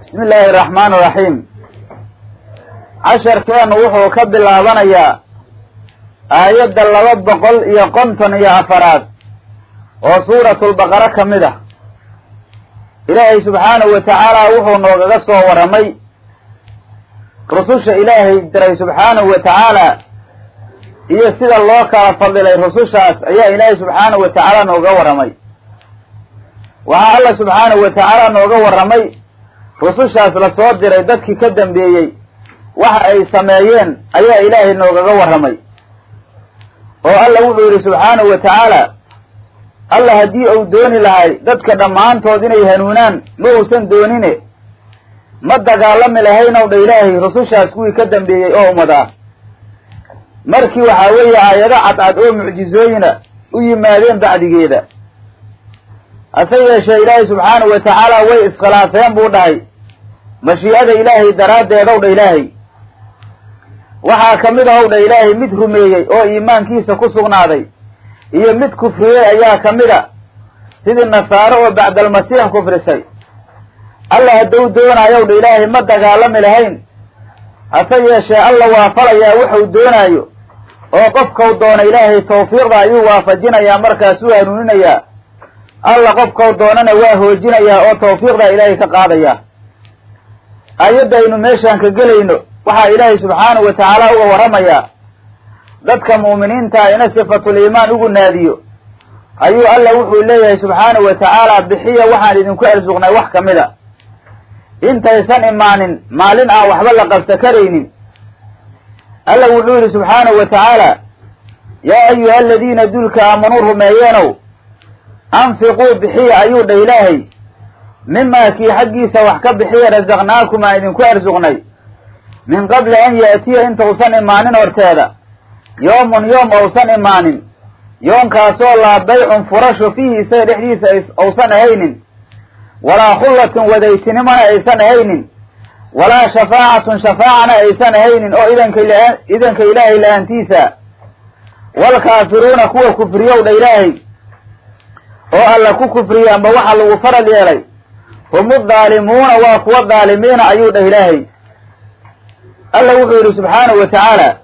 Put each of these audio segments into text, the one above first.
bismi illaahi araxmaani iraxiim casharkeennu wuxuu ka bilaabanayaa aayadda laba boqol iyo konton iyo afaraad oo suuratulbaqara ka mid ah. Ilaahay subxaanahu wa tacaala wuxuu noogaga soo warramay rususha ilaahay diray subxaanahu wa tacaala iyo sida loo kala fadilay rusushaas ayaa ilaahay subxaanahu wa tacaala nooga warramay waxaa alla subxaanahu wa tacaala nooga warramay rusushaas la soo diray dadkii ka dambeeyey waxa ay sameeyeen ayaa ilaahay noogaga warramay. Oo alla wuxuu yidhi subxaanahu wa tacaala alla haddii uu dooni lahay dadka dhammaantood inay hanuunaan ma uusan doonine ma dagaalami lahaynow dha ilaahay rusushaas kuwii ka dambeeyey oo ummad ah markii waxaa weeye aayado cadcad oo mucjizooyina u yimaadeen bacdigeeda hase yeeshee ilaahay subxaanahu wa tacaala way iskhilaafeen buu dhahay. Mashii'ada ilaahay daraaddeedow dha ilaahay. Waxaa ka mid ahow dha ilaahay mid rumeeyey oo iimaankiisa ku sugnaaday. Iyo mid kufriyey ayaa ka mid a sidii nasaaro oo bacdalmasiix kufrisay alla hadduu doonayow dha ilaahay ma dagaalami lahayn. Hase yeeshee alla waafalayaa wuxuu doonaayo. Oo qofkau doona ilaahay tawfiiqda ayuu waafajinayaa markaasuu hanuuninayaa alla qofkau doonana waa hoojinayaa oo tawfiiqdaa ilaahay ka qaadayaa aayadaynu meeshaan ka gelayno waxaa ilaahay subxaanahu wa tacaala uga warramayaa dadka mu'miniintaa ina sifatul iimaan ugu naadiyo. Ayuu alla wuxuu leeyahay subxaanahu wa tacaala bixiya waxaan idinku arsuqnay wax ka mid a intaysan imaanin maalin aan waxba la qabsa karaynin alla wuxuu yidhi subxaanahu wa tacaala yaa ayuha aladiina dulka aamanuu rumeeyeenow anfiquu bixiya ayuu dha ilaahay mimaa kii xaggiisa wax ka bixiya rasaqnaakum aan idinku arsuqnay min qabli an yaatiya intausan imaanin horteeda yoomun yoom ousan imaanin yoonkaasoo laa baycun furasho fiihi isaga dhexdiisa ousan ahaynin walaa khullatun wadaytinimona aysan ahaynin walaa shafaacatun shafaacana aysan ahaynin oo idanka ilaahay la'aantiisa waalkaafiruuna kuwa kufriyow dha ilaahay oo alla ku kufriya amba waxa lagu faral yeelay. Hum udaalimuuna waa kuwa daalimiina ayuu dhah ilaahay. Alla wuxuu yidhi subxaanahu wa tacaala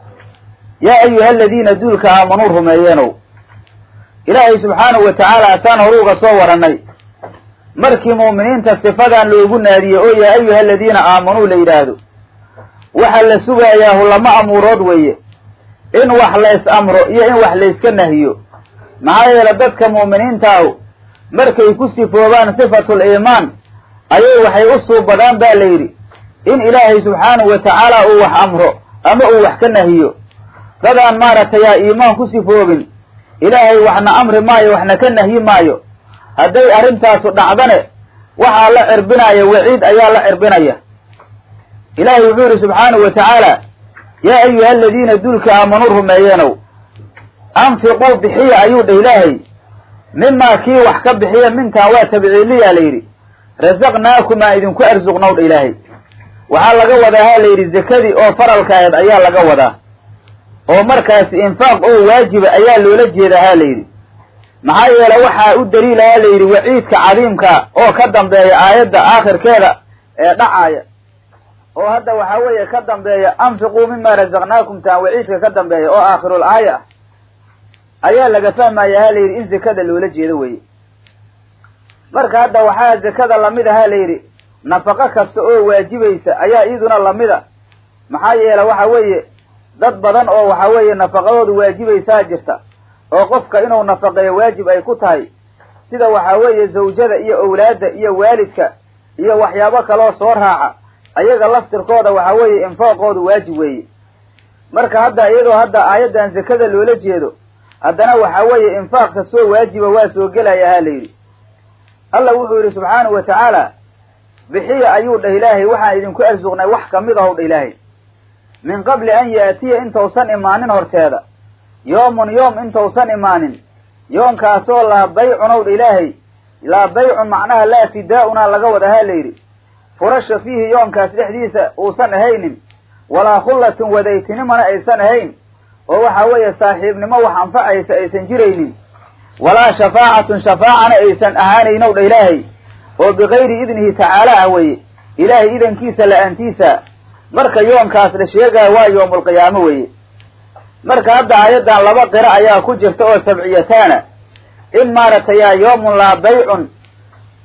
yaa ayuha aladiina duulka aamanuu rumeeyeenow ilaahay subxaanahu wa tacaala asaan horuuga soo warannay. Markii mu'miniinta sifadan loogu naadiyey oo yaa ayuha aladiina aamanuu la yidhaahdo waxa la sugayaahu lama amuurood weeye. In wax lays amro iyo in wax layska nahiyo maxaa yeele dadka mu'miniintaahu markay ku sifoobaan sifatul iimaan ayay waxay u suubadaan baa la yidhi in ilaahay subxaanahu wa tacaala uu wax amro ama uu wax ka nahiyo. Dadaan maaragtay aa iimaan ku sifoobin ilaahay waxna amri maayo waxna ka nahyi maayo. Hadday arrintaasu dhacdane waxaa la cirbinaya waciid ayaa la cirbinaya. Ilaahay wuxuu yidhi subxaanahu wa tacaala yaa ayuha aladiina dulka aamanuu rumeeyeenow anfiquu bixiya ayuu dhah ilaahay mimaa kii wax ka bixiya mintaan waa tabciiliyaa la yidhi. Rasaqnaakum aan idinku arsuqnow dha ilaahay. Waxaa laga wadaa ha la yidhi zakadii oo faralka aheed ayaa laga wadaa. Oo markaasi infaaq oo waajiba ayaa loola jeedaa ha la yidhi. Maxaa yeele waxaa u daliila ha la yidhi waciidka cadiimka oo ka dambeeya aayadda aakhirkeeda ee dhacaaya oo hadda waxaa weeye ka dambeeya anfiquu mima rasaqnaakum taan waciidka ka dambeeya oo aakhirul aaya. ah ayaa laga fahmaya ha yidhi in zakada loola jeedo weye marka hadda waxaa zakada la mid a ha la yidhi nafaqo kasta oo waajibaysa ayaa iyaduna lamida maxaa yeele waxa weeye dad badan oo waxa weeye nafaqadoodu waajibaysaa jirta oo qofka inuu nafaqeeyo waajib ay ku tahay. Sida waxaa weeye zawjada iyo owlaadda iyo waalidka iyo waxyaabo kaloo soo raaca ayaga laftirkooda waxa weeye infaaqoodu waajib weeye. Marka hadda iyadoo hadda aayaddan zakada loola jeedo haddana waxa weeye infaaq kastoo waajiba waa soo gelaya ha la yidhi. Alla wuxuu yidhi subxaanahu wa tacaala bixiya ayuu dhah ilaahay waxaan idinku arsuqnay wax ka mid ahow dha ilaahay. Min qabli an yaatiya intausan imaanin horteeda. Yoomun yoom intausan imaanin. Yoonkaasoo laa baycunow dha ilaahay. Laa baycun macnaha laa fidaa-una laga wada ha la yidhi. Furasha fiihi yoonkaas dhexdiisa uusan ahaynin. Walaa khullatin wadaytinimana aysan ahayn oo waxa weeye saaxiibnimo wax anfacaysa aysan jiraynin. Walaa shafaacatun shafaacana aysan ahaanaynow dha ilaahay oo bikayri idnihi tacaala ah weeye. Ilaahay idankiisa la'aantiisa marka yoonkaas la sheegaayo waa yoomulqiyaamo weeye. Marka hadda aayaddan laba qira ayaa ku jirta oo sabciyataana in maaragtay yaa yoomun laa baycun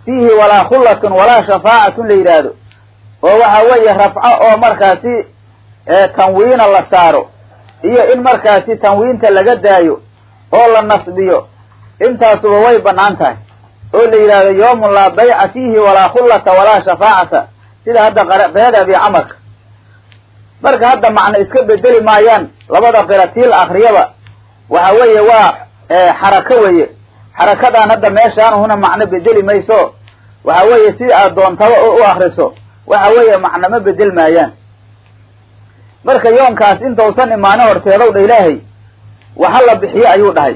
fiihi walaa khullatun walaa shafaacatun la yidhaahdo oo waxa weeye rafco oo markaasi tanwiina la saaro iyo in markaasi tanwiinta laga daayo oo la nasbiyo intaasuba way bannaan tahay. Oo la yidhaahdo yoomun laa bayca fiihi walaa khullata walaa shafaacata sida hadda qirada abi camarka marka hadda macno iska bedeli maayaan labada qira tii la akriyaba waxa weeye waa xarako weeye. Xarakadan hadda meeshaanuhuna macno bedeli mayso. Waxa weeye si aad doontaba oo u akriso waxa weeye macno ma bedel maayaan marka yoonkaas intausan imaano horteedow dha ilaahay waxa la bixiyo ayuu dhahay.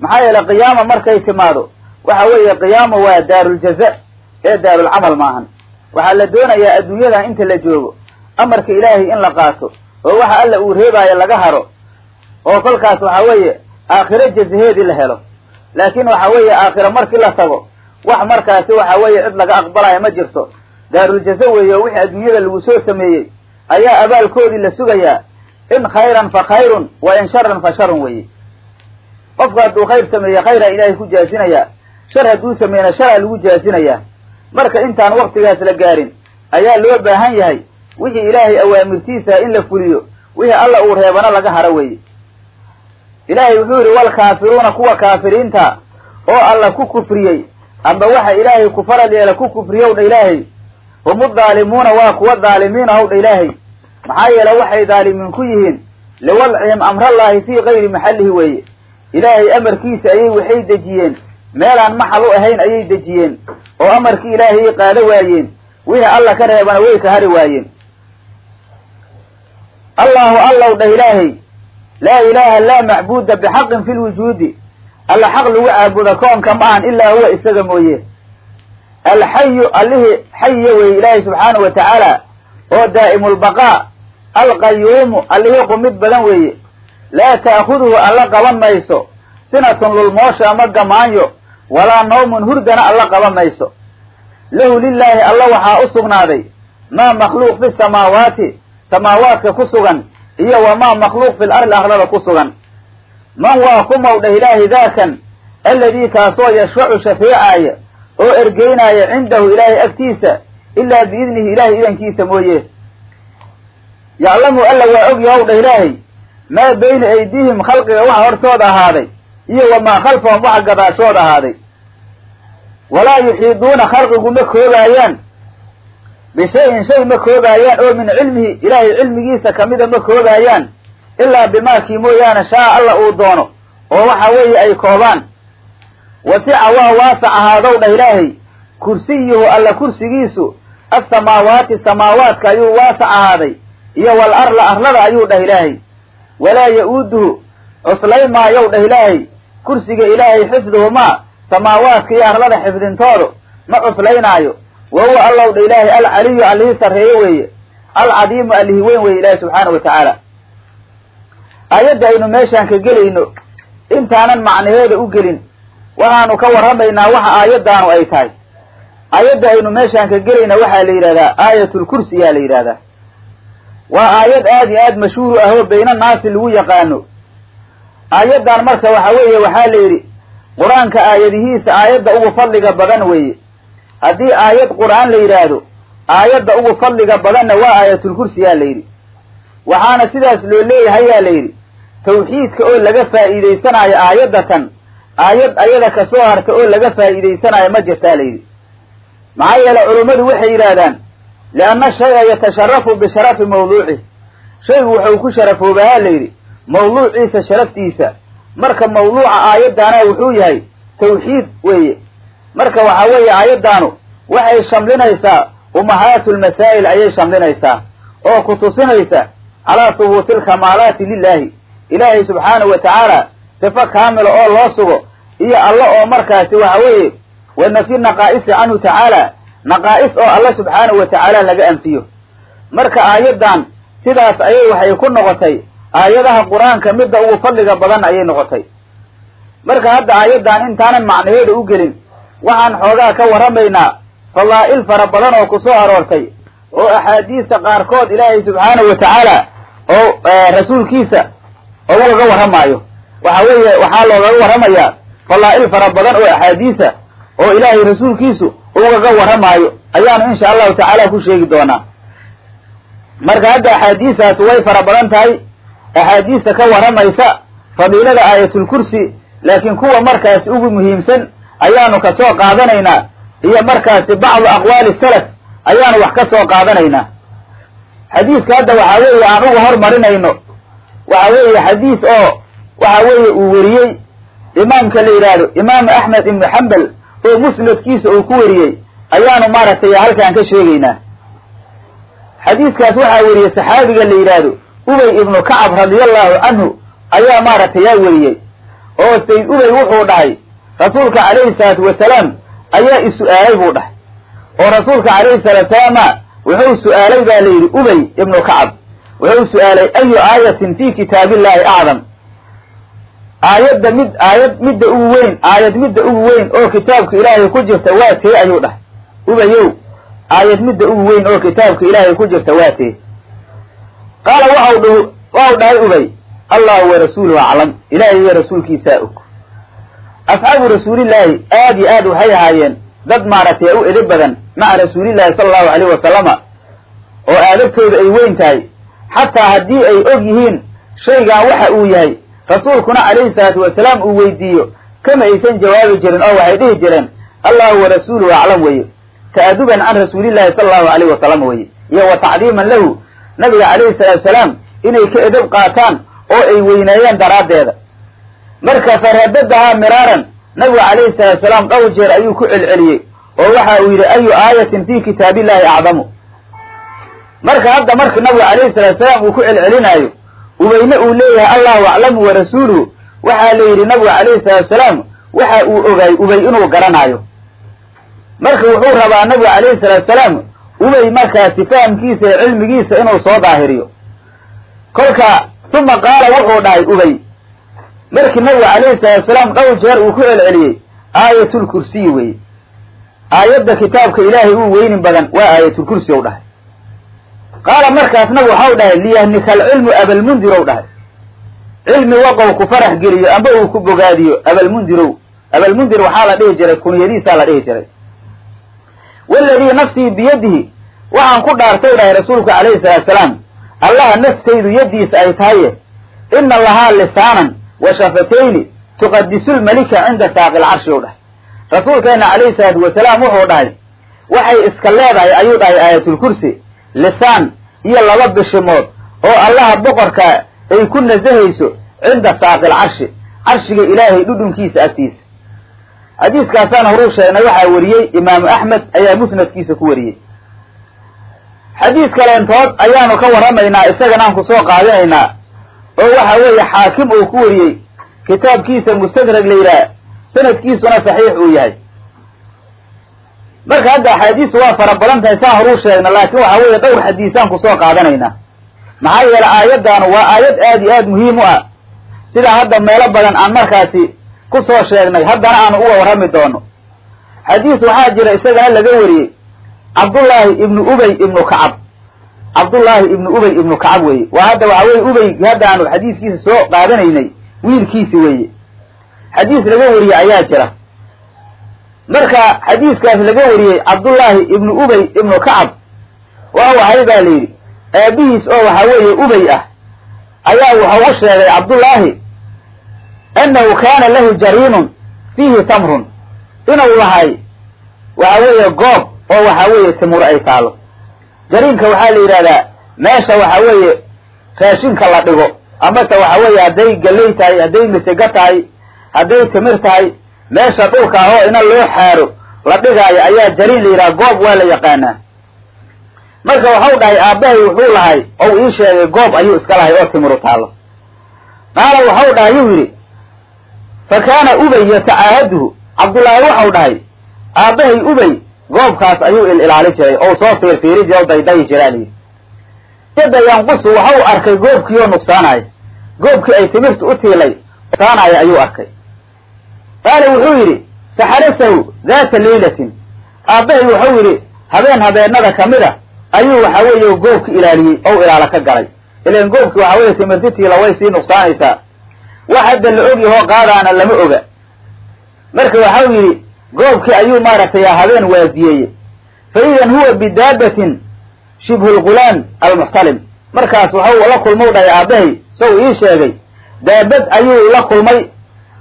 Maxaa yeelay qiyaama markay timaado waxa weeye qiyaama waa daaruljaza ee daarulcamal maahan. Waxaa la doonayaa adduunyadan inta la joogo amarka ilaahay in la qaato oo waxa alla uu reebaayo laga haro oo kolkaas waxa weeye aakhiro jazaheedii la helo. Laakiin waxa weeye aakhiro markii la tago wax markaasi waxa weeye cid laga aqbalayo ma jirto. Daaruljaza weeye oo wixii adduunyada lagu soo sameeyey ayaa abaalkoodii la sugayaa in khayran fa khayrun wa in sharan fa sharun weeye. Qofku hadduu khayr sameeye khayraa ilaahay ku jaasinayaa shar hadduu sameeyena sharaa lagu jaasinayaa marka intaan waktigaas la gaarin ayaa loo baahan yahay wixii ilaahay awaamirtiisa in la fuliyo wixii alla uu reebana laga haro weeye. Ilaahay wuxuu yidhi walkaafiruuna kuwa kaafiriinta oo alla ku kufriyey amba waxa ilaahay ku faral yeela ku kufriyow ilaahay hum daalimuuna waa kuwa daalimiin ahow dha ilaahay. Maxaa yeele waxay daalimiin ku yihiin liwadcihim amrallaahi fii kayri maxallihi weeye. Ilaahay amarkiisa ayay waxay dejiyeen meelaan maxal u ahayn ayay dejiyeen oo amarkii ilaahayay qaado waayeen. Wixii alla ka reebana way ka hari waayeen. Allahu allow dhah ilaahay laa ilaaha laa macbuuda bixaqin fi lwujuudi alla xaq lagu caabudo koonka ma ahan ilaa huwa isaga mooye alxayu allihii xayiya weeye ilaahay subxaanahu wa tacaala oo daa'imulbaqaa alqayuumu allihii qumid badan weeye laa ta'khuduhu alla qaban mayso sinatun lulmoosho ama gamaanyo walaa nawmun hurdana alla qaban mayso lahu lilaahi alla waxaa u sugnaaday maa makhluuq fi samaawaati samaawaadka ku sugan iyo wamaa makhluuq fil arli arlada ku sugan man waa kumow dheh ilaahi daakan alladii kaasoo yashfacu shafeecaaya oo ergeynaaya cindahu ilaahay agtiisa ilaa biidnihi ilaahay idankiisa mooye. Yaclamu alla waa og yahow dheh ilaahay maa bayna aydiihim khalqiga waxa hortooda ahaaday iyo wamaa khalfahum waxa gadaashooda ahaaday. Walaa yuxiiduuna khalqigu ma koobaayaan bishayin shay ma koobaayaan oo min cilmihi ilaahay cilmigiisa kamida ma koobaayaan ilaa bimaakii mooyaane shaa alla uu doono oo waxa weeye ay koobaan wasica waa waasac ahaadow dhah ilaahay. Kursiyuhu alla kursigiisu assamaawaati samaawaadka ayuu waasac ahaaday iyo wal arla arlada ayuu dhah ilaahay. Walaa ya-uuduhu cuslaymaayow dhah ilaahay kursiga ilaahay xifduhumaa samaawaadka iyo arlada xifdintoodu ma cuslaynaayo. Wa huwa allow dha ilaahay alcaliyu allihii sarreeye weeye alcadiimu allihii weyn weeye ilaahi subxaana wa tacaala. Aayadda aynu meeshaan ka gelayno intaanan macnaheeda u gelin waxaanu ka warramaynaa waxa aayaddaanu ay tahay. Aayadda aynu meeshaan ka gelayna waxaa la yidhahdaa aayatulkursi yaa la yidhahdaa waa aayad aad iyo aad mashhuuru ah oo bayna naasi lagu yaqaano. Aayaddan marka waxa weeye waxaa la yidhi qur'aanka aayadihiisa aayadda ugu fadliga badan weeye. Haddii aayad qur'aan la yidhaahdo aayadda ugu fadliga badanna waa aayatulkursi yaa la yidhi. Waxaana sidaas loo leeyahay yaa la yidhi tawxiidka oo laga faa'iidaysanayo aayaddatan aayad ayada ka soo harta oo laga faa'iidaysanayo ma jirtaa la yidhi. Maxaa yeele culummadu waxay yidhaahdaan lianna shaya yatasharafu bisharafi mawduucih shaygu wuxuu ku sharafoobahaa la yidhi. Mawduuciisa sharaftiisa. Marka mawduuca aayaddaana wuxuu yahay tawxiid weeye. Marka waxa weeye aayaddaanu waxay shamlinaysaa umahaatulmasaa'il ayay shamlinaysaa oo ku tusinaysa calaa subuuti alkamaalaati lilaahi ilaahay subxaanahu wa tacaala sifo kaamila oo loo sugo iyo alla oo markaasi waxa weeye wa naqaa'isi canhu tacaala naqaa'is oo alla subxaanahu wa tacaala laga anfiyo. Marka aayaddan sidaas ayay waxay ku noqotay aayadaha qur'aanka midda ugu fadliga badan ayay noqotay. Marka hadda aayaddan intaanan macnaheeda u gelin waxaan xoogaa ka warramaynaa fadaa'il fara badan oo ku soo aroortay oo axaadiista qaarkood ilaahay subxaanahu wa tacaala oo rasuulkiisa oo ugaga warramaayo waxa weeye waxaa loogaga warramayaa falaa'il fara badan oo axaadiisa oo ilaahay rasuulkiisu ugaga warramaayo ayaanu insha allahu tacaala ku sheegi doonaa. Marka hadda axaadiistaas way fara badan tahay axaadiista ka warramaysa fadiilada aayatulkursi laakiin kuwa markaasi ugu muhiimsan ayaanu ka soo qaadanaynaa iyo markaasi bacdu aqwaali salaf ayaanu wax ka soo qaadanaynaa. Xadiiska hadda waxa weeye aan uga hormarinayno waxa weeye xadiis oo waxa weeye uu weriyey imaamka la yidhaahdo imaamu axmed ibnu xambal oo musnadkiisa uu ku weriyey ayaanu maaragtay halkaan ka sheegaynaa. Xadiiskaas waxaa weriyey saxaabiga la yidhaahdo ubay ibnu kacab radiallahu canhu ayaa maaragtay yaa weriyey oo sayd ubay wuxuu dhahay rasuulka calayhi salaatu wasalaam ayaa is-su'aalay buu dhahay. Oo rasuulka calayhi salaatu salaama wuxuu su'aalay baa la yidhi ubay ibnu kacab. Wuxuu su'aalay ayu aayatin fi kitaabillahi acdam aayadda mid aayad midda ugu weyn aayad midda ugu weyn oo kitaabka ilaahay ku jirta waa tee ayuu dhahay. Ubayow aayad midda ugu weyn oo kitaabka ilaahay ku jirta waa tee. Qaala waxau waxau dhahay ubay allahu wa rasuuluhu aclam. Ilaahay iyo rasuulkiisaa og. Asxaabu rasuulillaahi aad iyo aad waxay ahaayeen dad maaragtay u edib badan maca rasuulillahi sala allahu alayh wasalama oo aadabtooda ay weyn tahay. Xataa haddii ay og yihiin shaygan waxa uu yahay rasuulkuna calayhi salaatu wasalaam uu weydiiyo kama aysan jawaabi jirin oo waxay dhihi jireen allahu wa rasuuluhu aclam weye ta'aduban can rasuulillahi sala allahu alayh wasalam weye iyo wa tacdiiman lahu nabiga calayhi salaatu wasalaam inay ka edab qaataan oo ay weyneeyeen daraaddeeda marka faradadahaa miraaran nabigu calayhi salaatu wasalaam dhowr jeer ayuu ku celceliyey oo waxa uu yidhi ayu aayatin fi kitaabillahi acdamu? Marka hadda marka nabigu calayhi salaatu wasalaam uu ku celcelinaayo ubayne uu leeyahay allahu aclamu wa rasuuluhu. Waxaa la yidhi nabigu calayhi salaatu wasalaam waxa uu ogaay ubay inuu garanaayo. Marka wuxuu rabaa nabigu calayhi salaatu wasalaam ubay markaasi fahamkiisa iyo cilmigiisa inuu soo daahiriyo. Kolka uma qaala wuxuu dhahay ubay markii nabiga calayhi salaatu wasalaam dhowr jeer uu ku celceliyey aayatulkursiyi weye aayadda kitaabka ilaahay uu weynin badan waa aayatulkursi ou dhahay qaala markaasna waxau dhahay liyahnika alcilmu abalmundirow dhahay. Cilmi waqow ku farax geliyo amba uu ku bogaadiyo abalmundirow abalmundir waxaa la dhihi jiray kunyadiisaa la dhihi jiray. Waladii nafsii biyadihi waxaan ku dhaartay dhahay rasuulku calayhi salaatu salaam allaha naftaydu yaddiisa ay tahaye ina lahaa lisaanan wa shafatayni tuqadisulmalika cinda saaqi lcarshi u dhahay. Rasuulkeena calayhi salaatu wasalaam wuxuu dhahay waxay iska leedahay ayuu dhahay aayatulkursi lisaan iyo laba bishimood oo allaha boqorka ay ku nasahayso cinda saaqi lcarshi carshiga ilaahay dhudhunkiisa agtiisa. Xadiiskaasaan horuu sheegnay waxaa wariyey imaamu axmed ayaa musnadkiisa ku wariyey. Xadiis kaleentood ayaanu ka warramaynaa isaganaan ku soo qaadinaynaa oo waxa weeye xaakim uu ku wariyey kitaabkiisa mustadrag la yidhaah sanadkiisuna saxiix uu yahay marka hadda axaadiisu waa fara badan tahay saan horuu sheegna laakiin waxa weeye dhowr xadiisaan ku soo qaadanaynaa maxaa yeele aayaddaanu waa aayad aad iyo aad muhiim u ah. Sidaa hadda meelo badan aan markaasi ku soo sheegnay haddana aanu uga warrami doono. Xadiis waxaa jira isagana laga wariyey cabdullaahi ibnu ubay ibnu kacab. Cabdullaahi ibnu ubay ibnu kacab weeye. Waa hadda waxa weye ubaygii hadda aanu xadiiskiisa soo qaadanaynay wiilkiisi weeye. Xadiis laga wariyey ayaa jira marka xadiiskaas laga wariyey cabdullaahi ibnu ubay ibnu kacab waa waxay baa la yidhi aabihiis oo waxa weeye ubay ah ayaa wuxuu u sheegay cabdullaahi annahu kaana lahu jariinun fiihi tamrun. Inuu lahay waxa weeye goob oo waxa weeye timur ay taalo. Jariinka waxaa la yidhahdaa meesha waxa weeye raashinka la dhigo amase waxa weeye hadday galley tahay hadday misego tahay hadday timir tahay meesha dhulka ah oo ina loo xaaro la dhigaayo ayaa jariin la yidhaha goob waa la yaqaanaa. Marka waxau dhahay aabbahay wuxuu lahay ou ii sheegay goob ayuu iska lahay oo timiru taalo. Qaala waxau dhahay yuu yidhi fa kaana ubay yatacaahaduhu. Cabdullaahi waxau dhahay aabbahay ubay goobkaas ayuu il ilaali jiray oo soo fiirfiiri jiray o daydayi jiraa layidhi yadda yanqusu waxau arkay goobkii oo nuqsaanaya. Goobkii ay timirtu u tiilay nuqsaanaya ayuu arkay qaala wuxuu yidhi faxarasahu daata laylatin. Aabbahay wuxuu yidhi habeen habeenada ka mid a ayuu waxa weeye goobki ilaaliyey ou ilaalo ka galay. Ilan goobki waxa weeye timirtitiila way sii nuqsaanaysaa. Wax hadda la og yahoo qaadaana lama oga. Marka waxau yidhi goobkii ayuu maaragtay habeen waadiyeeye fa idan huwa bidaabatin shibhu lgulaam almuxtalim. Markaas waxau la kulmau dhahay aabbahay sow ii sheegay daabad ayuu la kulmay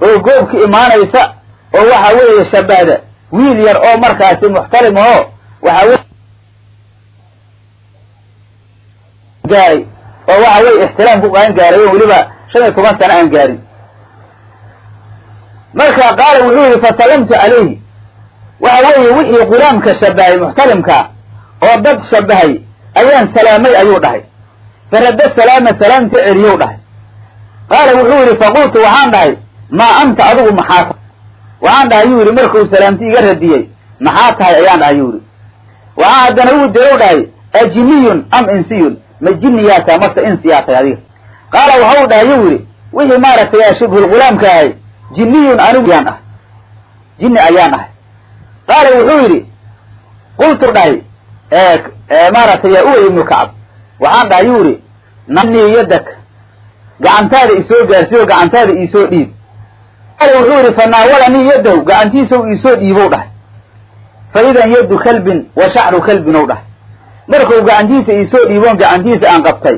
oo goobki imaanaysa oo waxa weeye shabahda wiil yar oo markaasi muxtalim aho waxa weye gaaray oo waxa weye ixtilaam ku qaan gaaray oo weliba shan iyo toban sano aan gaarin. Marka qaala wuxuu yihi fasalamtu calayhi waxa weeye wixii qulaamka shabahay muxtalimkaa oo dad shabahay ayaan salaamay ayuu dhahay. Faradda salaama salaamta celiyow dhahay. Qaala wuxuu yihi faqultu waxaan dhahay maa anta adigu maxaa tahay waxaan dhahay yuu yihi markuu salaamti iga radiyey. Maxaa tahay? Ayaan dhahay yuu yihi waxaa haddana uu dirow dhahay ajiniyun am insiyun? Ma jiniyaa tahay mase insiyaa tahay adiga. Qaala waxau dhahay yuu yihi wixii maaragtay shibhulgulaamka ahay jiniyun anigu yaan ah jini ayaan ahay. Qaala wuxuu yidhi qultu dhahay maaragtay yaa uway ibnu kacab. Waxaan dhahay yuu yihi nanii yadak gacantaada isoo gaarsiyo gacantaada iisoo dhiib wuxuu yihi fanaawalanii yadahu gacantiisaw iisoo dhiibow dhahay. Fa idan yaddu kalbin wa shacru kalbin ow dhahay. Markuu gacantiisa iisoo dhiiboon gacantiisa aan qabtay.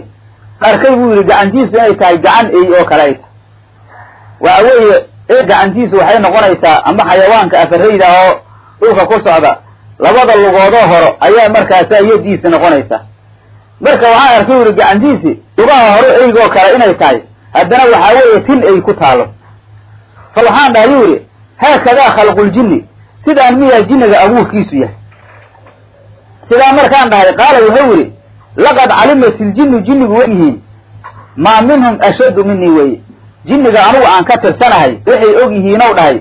Arkay buu yidhi gacantiisu inay tahay gacan ey oo kale ay tahay. Waxa weeye gacantiisu waxay noqonaysaa ama xayawaanka afarayda oo dhulka ku socda labada lugoodoo horo ayaa markaasaa yadiisa noqonaysaa marka waxaan arkay u yihi gacantiisi lugaha hore eygoo kale inay tahay. Haddana waxaa weeye tin ay ku taalo fa waxaan dhahay yuu yihi haakadaa khalquljinni sidaan miyaa jinniga abuurkiisu yahay. Sidaa markaan dhahay qaala wuxuu yihi laqad calimat iljinnu jinnigu way yihiin. Maa minhum ashaddu minii weye jinniga anugu aan ka tirsanahay waxay og yihiinow dhahay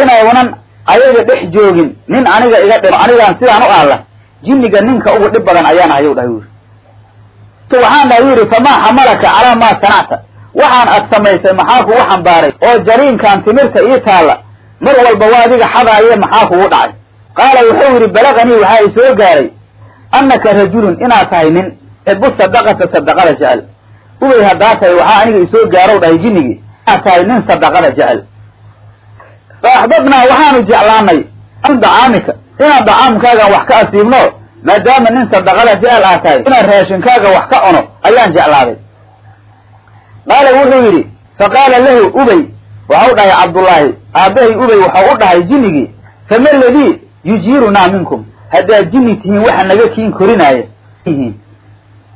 inaynan ayaga dhex joogin nin aniga iga dhimo anigaan sidaan u aalla jinniga ninka ugu dhib badan ayaan ahayow dhahay yuri waxaan dhahay yidhi famaa xamalaka calaa maa sanacta waxaan ad samaysay maxaa kugu xambaaray? Oo jariinkan timirta ii taalla. Mar walba waa adiga xadaaye maxaa kugu dhacay? Qaala wuxuu yidhi balaganii waxaa i soo gaaray. Annaka rajulun inaad tahay nin. Xibu sadaqata sadaqada jecel. Ubay haddaa tahay waxaa aniga isoo gaarow dhahay jinnigii inaad tahay nin sadaqada jecel. Fa axbabnaa waxaanu jeclaanay. An dacaamika. Inaan dacaamkaagan wax ka asiibno maadaama nin sadaqada jecel aad tahay inaan raashinkaaga wax ka cuno ayaan jeclaaday qaala wuxuu yidhi faqaala lahu ubay. Waxau dhahay cabdullaahi aabbahay ubay waxau u dhahay jinnigii fama ladii yujiirunaa minkum? Haddaad jinni tihiin waxa naga kiin korinaaya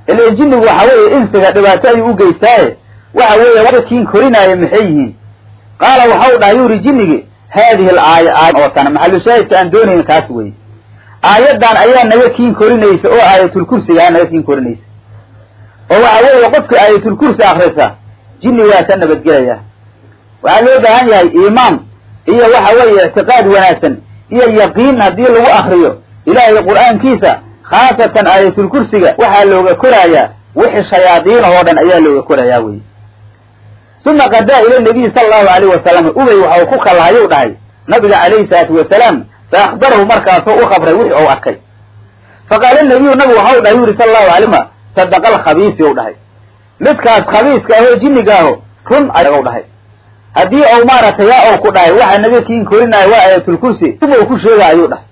ilan jinnigu waxa weeye insiga dhibaato ayuu u geystaaye waxa weeye waga kiin korinaaya maxay yihiin? Qaala waxau dhahay yuri jinnigii haadihi alaaya tana maxalushaahidka aan doonayn kaas weeye. Aayaddan ayaa naga kiin korinaysa oo aayatulkursiga aa naga kiin korinaysa oo waxa weeye qofkii aayatulkursi akrisa jinni waa ka nabadgelayaa waxaa loo baahan yahay iimaan iyo waxa weeye ictiqaad wanaagsan iyo yaqiin haddii lagu akriyo ilaahay qur'aankiisa khaasatan aayatulkursiga waxaa looga koraayaa wixii shayaadiina oo dhan ayaa looga korayaa weye uma qadaa ila nabiyi sala allahu alayh wasalam ubay waxau ku kallahayou dhahay nabiga calayhi salaatu wasalaam fa akhbarahu markaasoo u khabray wixii ou arkay. Faqaala nabiyu nabigu waxau dhahay yuri sala allahu alayma sadaqa alkhabiisi ou dhahay. Midkaas khabiiska ahoo jinniga aho run ayau dhahay. Haddii ou maaragtay yaa ou ku dhahay waxa naga kiin korinaayo waa aayatulkursi uma u ku sheega ayuu dhahay.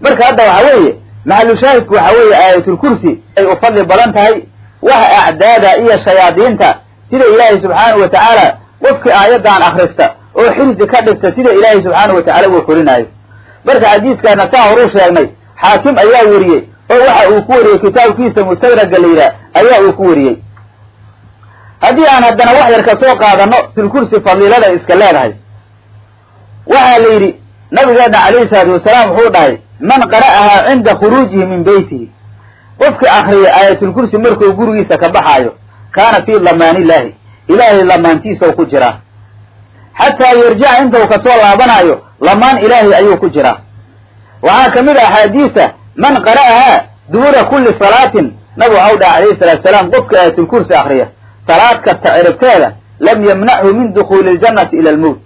Marka hadda waxa weeye maxalushaahidku waxa weeye aayatulkursi ay u fadli badan tahay waxa acdaada iyo shayaadiinta sida ilaahay subxaanahu wa tacaala qofkii aayaddan akrista oo xirsi ka dhigta sida ilaahay subxaanahu wa tacala uga korinaayo marka xadiiskaana saa horuu sheegnay xaakim ayaa weriyey oo waxa uu ku wariyey kitaabkiisa mustadraga la yidhaah ayaa uu ku wariyey. Haddii aan haddana wax yar ka soo qaadano filkursi fadiilada iska leedahay. Waxaa la yidhi nabigeena calayhi salaatu wasalaam wuxuu dhahay man qara'ahaa cinda khuruujihi min beytihi qofkii akriya aayatulkursi markuu gurigiisa ka baxaayo kaana fii lamaani illaahi ilaahay lamaantiisau ku jiraa xataa yarjica intau ka soo laabanaayo lamaan ilaahay ayuu ku jiraa waxaa ka mid a axaadiisa man qara'ahaa dubura kulli salaatin nabigu waxau dhaha calayhi salatu salaam qofka aayatulkursi akriya salaad kasta ciribteeda lam yamnachu min dukhuuli ljannati ila almowt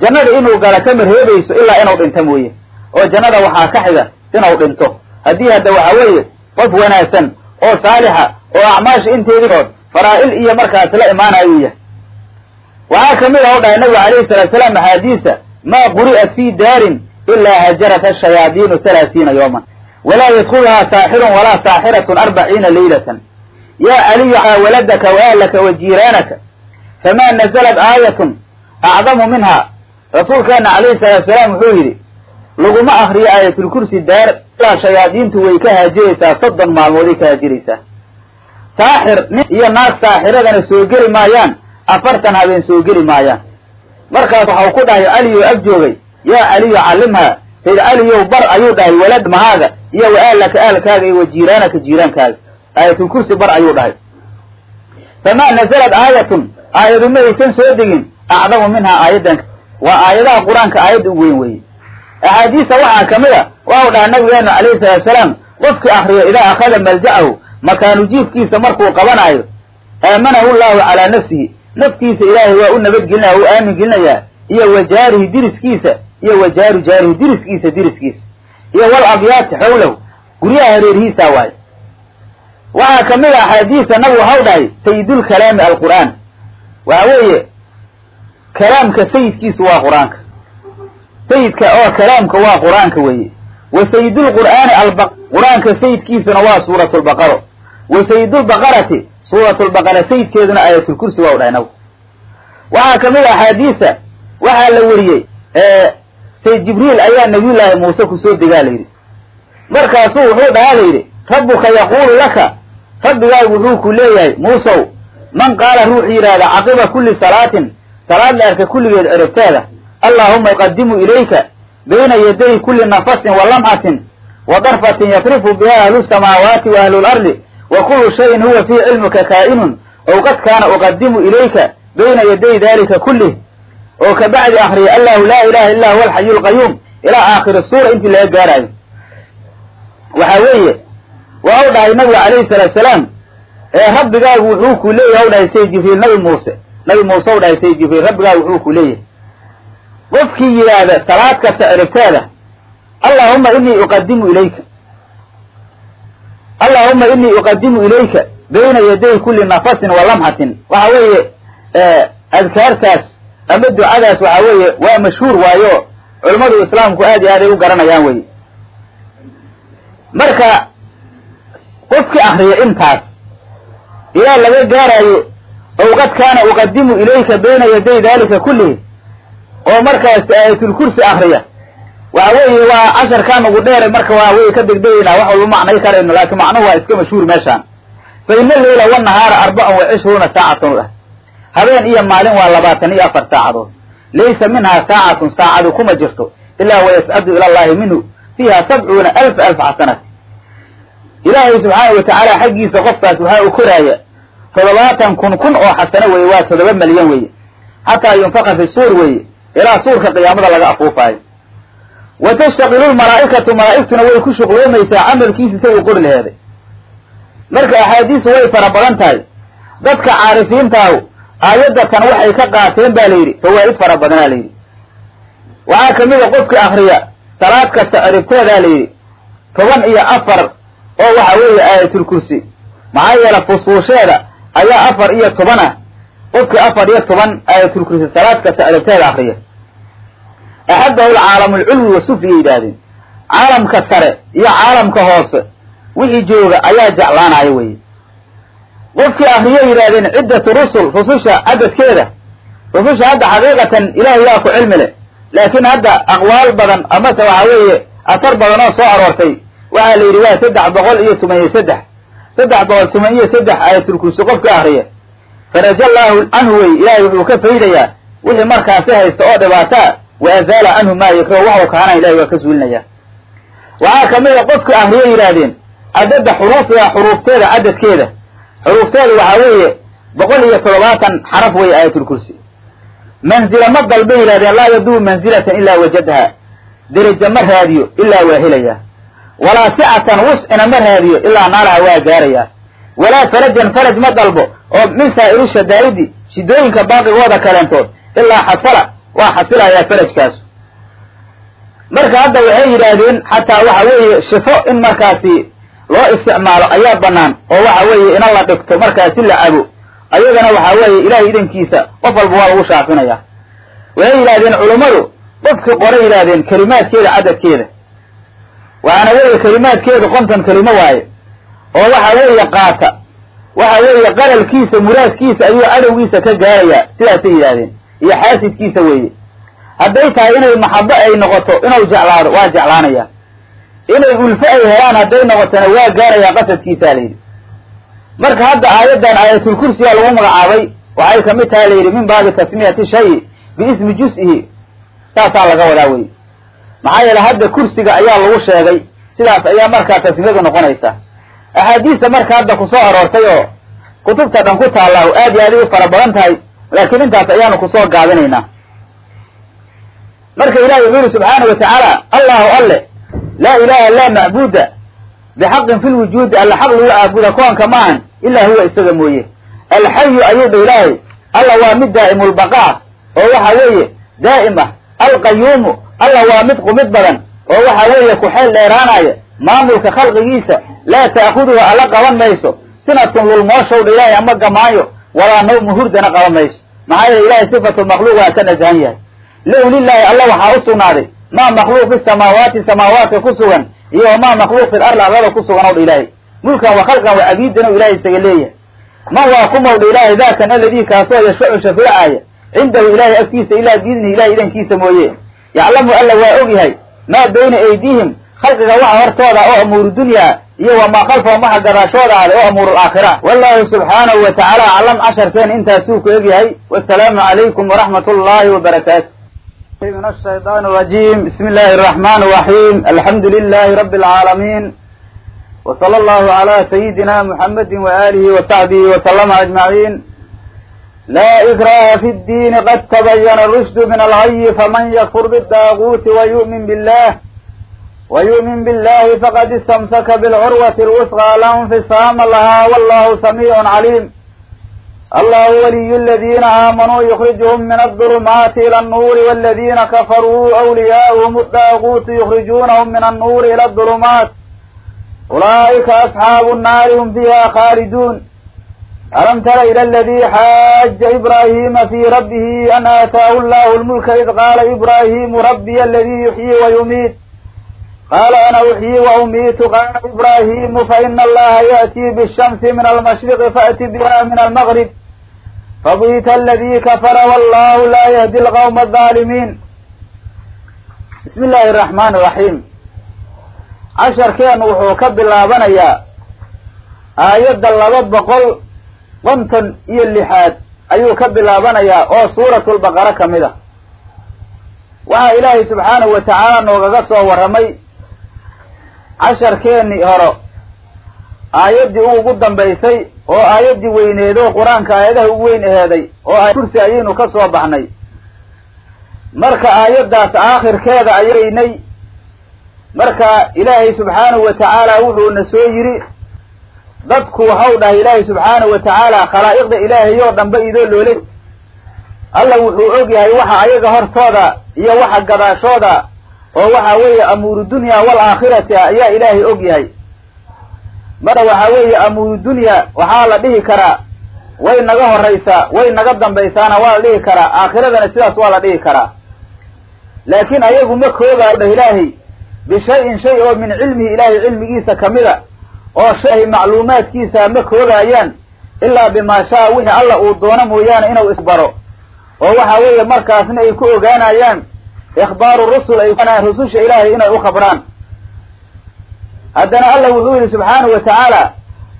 jannada inuu gala kama reebayso ilaa inuu dhinto mooye. Oo jannada waxaa ka xiga inuu dhinto. Haddii hadda waxa weeye qof wanaagsan oo saalixa oo acmaasha inteedirood faraa'il iyo markaas la imaanayuu yahay. Waxaa ka mid ah u dhahay nabigu alayhi salatu salaam axaadiisa maa quri'at fii daarin ilaa hajarat ashayaadiinu halaasiina yooman walaa yadkuluhaa saaxirun walaa saaxiratun arbaciina leylatan yaa caliyu calaa waladaka wa ahlaka wa jiiraanaka famaa nazalat aayatun acdamu minha rasuulkeena calayhi salaatu salaam wuxuu yidhi laguma akriyo aayatulkursi daar ilaa shayaadiintu way ka haajiraysaa soddon maalmooday ka haajiraysaa saaxir nin iyo naag saaxiradana soo geli maayaan afartan habeen soo geli maayaan markaas waxau ku dhahay caliyo ag joogay yaa caliyu callimhaa sayd caliyow bar ayuu dhahay walad mahaaga iyo wa ahlaka ahlkaaga iyo wa jiiraanaka jiiraankaaga. Aayatulkursi bar ayuu dhahay. Famaa nazalat aayatun aayadu ma aysan soo degin acdamu minhaa aayaddan waa aayadaha qur'aanka aayadda u weyn weeye. Axaadiista waxaa ka mid a waxau dhahay nabigeenu calayhi salaatu salaam qofkii akriyo idaa akhada maljacahu makaanu jiifkiisa markuu qabanaayo aamanahu llahu calaa nafsihi. Naftiisa ilaahay waa u nabadgelinaya u aamin gelinayaa iyo wa jaarihi diriskiisa iyo wa jaaru jaarihi diriskiisa diriskiisa iyo wal abyaati xowlahu guryaha hareerihiisaa waaye waxaa ka mid a axaadiista nabigu waxau dhahay sayidulkalaami alqur'aan. Waxa weeye kalaamka sayidkiisu waa qur'aanka. Sayidka oo kalaamka waa qur'aanka weeye. Wa sayidulqur'aani alba qur'aanka sayidkiisuna waa suuratulbaqaro wa sayidulbaqarati suuratulbaqara sayidkeeduna aayatulkursi waa u dhahay nabigu. Waxaa ka mid a axaadiista waxaa la weriyey sayd jibriil ayaa nabiyullaahi muuse ku soo degaa la yidhi. Markaasuu wuxuu dhahaa la yidhi rabbuka yaquulu laka. Rabbigaagu wuxuu ku leeyahay muusow man qaala ruux yidhaahda caqiba kulli salaatin salaad la arka kulligeed ciribteeda allaahuma yuqadimu ilayka bayna yaday kulli nafasin wa lamxatin wa darfatin yasrifu biha ahlu samaawaati wa ahlu lardi wa kullu shayin huwa fii cilmuka kaa'inun ow qad kaana uqadimu ilayka bayna yaday dalika kullih oo kabacdi akriya allahu laa ilaha illa huwa alxayu lqayuum ilaa aakhiri suura intii laga gaaraayo waxa weeye waa u dhahay nabigu calayhi salaatu salaam ee rabbigaagu wuxuu ku leeyahay u dhahay sayid jibriil nabi muuse. Nabi muuse u dhahay sayid jibriil rabbigaagu wuxuu ku leeyahay. Qofkii yidhaahda salaad kasta ciribteeda allahuma inii uqadimu ilayka. Allahuma inii uqadimu ilayka bayna yaday kulli nafasin wa lamxatin waxa weeye adkaartaas ama ducadaas waxa weeye waa mashhuur waayo culammadu islaamku aad iyo aad ay u garanayaan weye marka qofkii akriya intaas ilaa laga gaarayo ow qad kaana uqadimu ilayka bayna yaday dalika kullihi oo markaas aayatulkursi akriya waxa weeye waa casharkaa nagu dheeray marka waa wey ka degdegaynaa wax walba macnay karayno laakiin macnuhu waa iska mashhuur meeshaan. Fa ina leyla wanahaara arbacun wa cishruuna saacatan ah habeen iyo maalin waa labaatan iyo afar saacadood. Laysa minhaa saacatun saacadu kuma jirto ilaa wayascadu ila allahi minhu fiiha sabcuuna alfa alf xasanati. Ilaahay subxaana wa tacaala xaggiisa qofkaas waxaa u koraaya toddobaatan kun kun oo xasano weeye waa toddoba malyan weeye. Xataa yunfaqa fi suur weeye ilaa suurka qiyaamada laga afuufaayo. Wa tashtaqilu lmalaa'ikatu malaa'igtuna way ku shuqloomaysaa camalkiisi say u qori laheeday marka axaadiisu way fara badan tahay. Dadka caarifiintaahu aayadatan waxay ka qaateen ba la yidhi fawaa'id fara badanaa la yidhi. Waxaa ka mid a qofkii akriya salaad kasta ciribteedaa la yidhi toban iyo afar oo waxa weeye aayatulkursi maxaa yeele fusuusheeda ayaa afar iyo toban ah. Qofkii afar iyo toban aayatulkursi salaad kasta ciribteeda akriya axabbahu lcaalamu alculwi wa sufliyay yidhaahdeen. Caalamka sare iyo caalamka hoose wixii jooga ayaa jeclaanaya weye qofkii akriyo yidhahdeen ciddatu rusul rususha cadadkeeda rususha hadda xaqiiqatan ilahay waa ku cilmi leh. Laakiin hadda aqwaal badan amase waxa weeye asar badan oo soo aroortay waxaa la yidhi waa saddex boqol iyo toban iyo saddex. Saddex boqol toban iyo saddex aayatulkursi qofkii akriya faraja allahu canhu wey ilaahay wuxuu ka faydayaa. Wixii markaasi haysta oo dhibaataa wa azaala canhu maa yakra waxu kaana ilahay waa ka suulinaya waxaa ka mid a qofkii akriyo yidhaahdeen cadada xuruufiha xuruufteeda cadadkeeda xuruufteeda waxaa weeye boqol iyo toddobaatan xaraf wey aayatulkursi manzila ma dalba yidhahdeen laa yadubu manzilatan ilaa wajadha derajo ma raadiyo ilaa waa helaya. Walaa sicatan wuscina ma raadiyo ilaa naalaha waa gaaraya. Walaa farajan faraj ma dalbo oo min saa'iri shadaa'idi shidooyinka baaqigooda kaleentood ilaa xasala waa xasilayaa farajkaas marka hadda waxay yidhaahdeen xataa waxa weeye shifo in markaasi loo isticmaalo ayaa bannaan oo waxa weeye ina la dhigto markaasi la cabo. Ayadana waxaa weeye ilahay idankiisa qof walba waa lagu shaafinaya. Waxay yidhahdeen culummadu qofkii qoray yidhahdeen kelimaadkeeda cadadkeeda. Waxaana weeye kelimaadkeedu konton kelimo waaye oo waxa weeye qaata. Waxa weeye qalalkiisa muraadkiisa ayuu cadowgiisa ka gaarayaa sidaasay yidhahdeen iyo xaasidkiisa weeye. Hadday tahay inay maxabo ay noqoto inuu jeclaado waa jeclaanaya inay ulfo ay helaan hadday noqotona waa gaarayaa qasadkiisaa layidhi marka hadda aayaddan aayatulkursiga lagu magacaabay waxay ka mid tahay layidhi min baabi tasmiyati shayi biismi juz-ihi saasaa laga wadaa wey maxaa yeele hadda kursiga ayaa lagu sheegay sidaas ayaa markaa tasmiyadu noqonaysa. Axaadiista marka hadda ku soo aroortay oo kutubta dhan ku taalla oo aad iyo aaday u fara badan tahay laakiin intaas ayaanu ku soo gaabinaynaa marka ilahi wuxuu yihi subxaana wa tacaala allahu alle laa ilaha laa macbuuda bixaqin fi lwujuudi alla xaq lagu caabuda koonka maahan ilaa huwa isaga mooye. Alxayu ayuu dha ilaahay alla waa mid daa'imulbaqaa oo waxa weeye daa'im ah alqayuumu alla waa mid qumid badan oo waxa weeye ku-xeel dheeraanaya maamulka khalqigiisa laa ta'khuduhu alla qaban mayso sinatun lulmooshow dha ilaahay ama gamaayo walaa nawmu hurdana qaban mayso. Maxaa yeele ilahay sifatu makhluuq waa ka nasahan yahay. Low alla waxaa u sugnaaday maa makhluuq fi samaawaati samaawaadka ku sugan iyo wamaa makhluuq fil arli ardada ku sugan ow dha ilaahay. Mulkan wa khalqan wa cabiidan o ilahay isaga leeyahay. Man waa kumow dha ilaahay daakan aladii kaasoo yashfacu shafeecaaya cindahu ilaahay agtiisa ilaa biidnihi ilahay idankiisa mooye. Yaclamu alla waa og yahay maa bayna aydiihim khalqiga waxa hortooda oo amuuru dunyaa iyo wamaa khalfahum waxa gadaashooda ahday oo amuuru alaakhira wallahu subxaanahu wa tacaala aclam casharkeen intaasuu ku egyahay wasalaamu calaykum waraxmat ullahi wabarakaatu من الشيطان الرجيم بسم الله الرحمن الرحيم الحمد لله رب العالمين وصلى الله على سيدنا محمد وآله وصحبه وسلم أجمعين لا إكراه في الدين قد تبين الرشد من الغي فمن يكفر بالطاغوت ويؤمن بالله ويؤمن بالله فقد استمسك بالعروة الوثقى لا انفصام لها والله سميع عليم allahu waliyu اladina aamanuu yukrijuhum min adulumaati ila annuuri waladina kafaruu awliyaa'uhum adaaguutu yukhrijuunahum min annuuri ila adulumaat ulaa'ika asxaabu nnaari hum fiiha khaaliduun alam tara ila aladii xaaja ibraahiima fii rabbihi an aataahu allahu lmulka id qaala ibraahiimu rabbiya aladii yuxyii wa yumiit qaala ana uxyii wa umiitu qaala ibraahiimu faina allaha ya'tii bishamsi min almashriqi faأti biha min almaqrib فبيت الذي كفر والله لا يهدي القوم الظالمين بسم الله الرحمن الرحيم casharkeenu wuxuu ka bilaabanayaa aayadda laba boqol konton iyo lixaad ayuu ka bilaabanayaa oo suuratulbaqara ka mid a waxaa ilaahay subxaanahu wa tacaala noogaga soo warramay casharkeennii horo aayaddii ugu dambaysay oo aayaddii weyneedoo qur'aanka aayadaha ugu weyn aheeday oo kursi ayaynu ka soo baxnay. Marka aayaddaas aakhirkeeda ayaynay marka ilaahay subxaanahu wa tacaala wuxuuna soo yidhi dadku waxau dhahay ilaahay subxaanahu wa tacaala khalaa'iqda ilaahay oo dhanba idoo loole alla wuxuu og yahay waxa ayaga hortooda iyo waxa gadaashooda oo waxa weeye amuuru dunya wal aakhirati ayaa ilaahay og yahay marka waxa weeye amuuru dunya waxaa la dhihi karaa way naga horaysaa way naga dambaysaana waa la dhihi karaa aakhiradana sidaas waa la dhihi karaa. Laakiin ayagu ma koogaayo dhah ilaahay bishay-in shay oo min cilmihi ilaahay cilmigiisa kamida oo shay macluumaadkiisa ma koogaayaan ilaa bimaa shaa wixii alla uu doono mooyaane inuu isbaro. Oo waxa weeye markaasna ay ku ogaanayaan ikhbaaru rusul ay rususha ilaahay inay u khabraan haddana alla wuxuu yidhi subxaanahu wa tacaala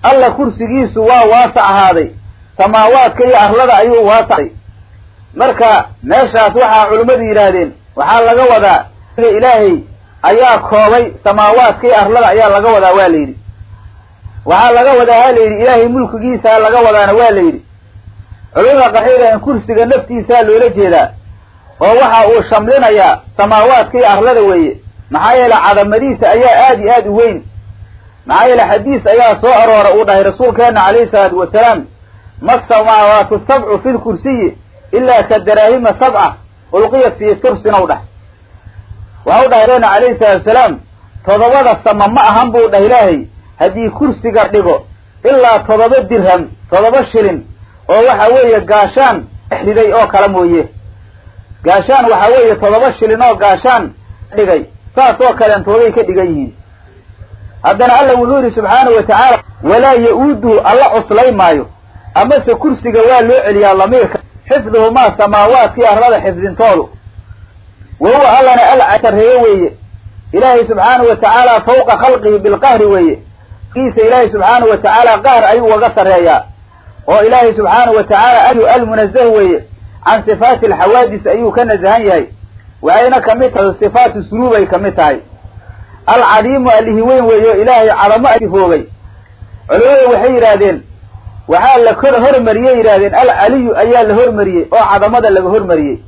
alla kursigiisu waa waasac ahaaday. Samaawaadka iyo arlada ayuu waasacay marka meeshaas waxaa culimmadu yidhaahdeen waxaa laga wadaa ilaahay ayaa koobay samaawaadka iyo arlada ayaa laga wadaa waa la yidhi. Waxaa laga wadaa ha la yidhi ilaahay mulkigiisaa laga wadaana waa la yidhi. Culimada qaxiilahan kursiga naftiisaa loola jeedaa oo waxa uu shamlinayaa samaawaadka iyo arlada weeye. Maxaa yeele cadamadiisa ayaa aad iyo aad u weyn maxaa yeele xadiis ayaa soo aroora uu dhahay rasuulkeena calayhi salaatu wasalaam ma samaawaatu sabcu fi lkursiyi ilaa ka daraahima sabca ulqiyat fii tursin u dhahay. Waxau dhahay reena calayhi salaatu wasalaam todobada sama ma ahan buu dhah ilaahay haddii kursiga dhigo ilaa toddoba dirham toddoba shilin oo waxa weeye gaashaan riday oo kale mooye. Gaashaan waxa weeye toddoba shilin oo gaashaan dhigay saas oo kaleentooday ka dhigan yihiin haddana alla wuxuu yidhi subxaanahu wa tacaala walaa ya-uuduhu alla cuslay maayo. Amase kursiga waa loo celiyaa lamiirka xifduhumaa samaawaadkii arlada xifdintoodu wa huwa allana al sarreeye weeye. Ilaahay subxaanahu wa tacaala fawqa khalqihi bilqahri weeye. Kiisa ilaahay subxaanahu wa tacaala qahr ayuu ugaga sarreeyaa. Oo ilaahay subxaanahu wa tacaala almunazah weeye. Can sifaati alxawaadis ayuu ka nasahan yahay. Waxayna ka mid tahay sifaatu sunuubay ka mid tahay alcadiimu alihi weyn weeye oo ilaahay cadamo sifoogay culimadu waxay yidhaahdeen waxaa la kor hormariyey yidhahdeen alcaliyu ayaa la hormariyey oo cadamada laga hormariyey.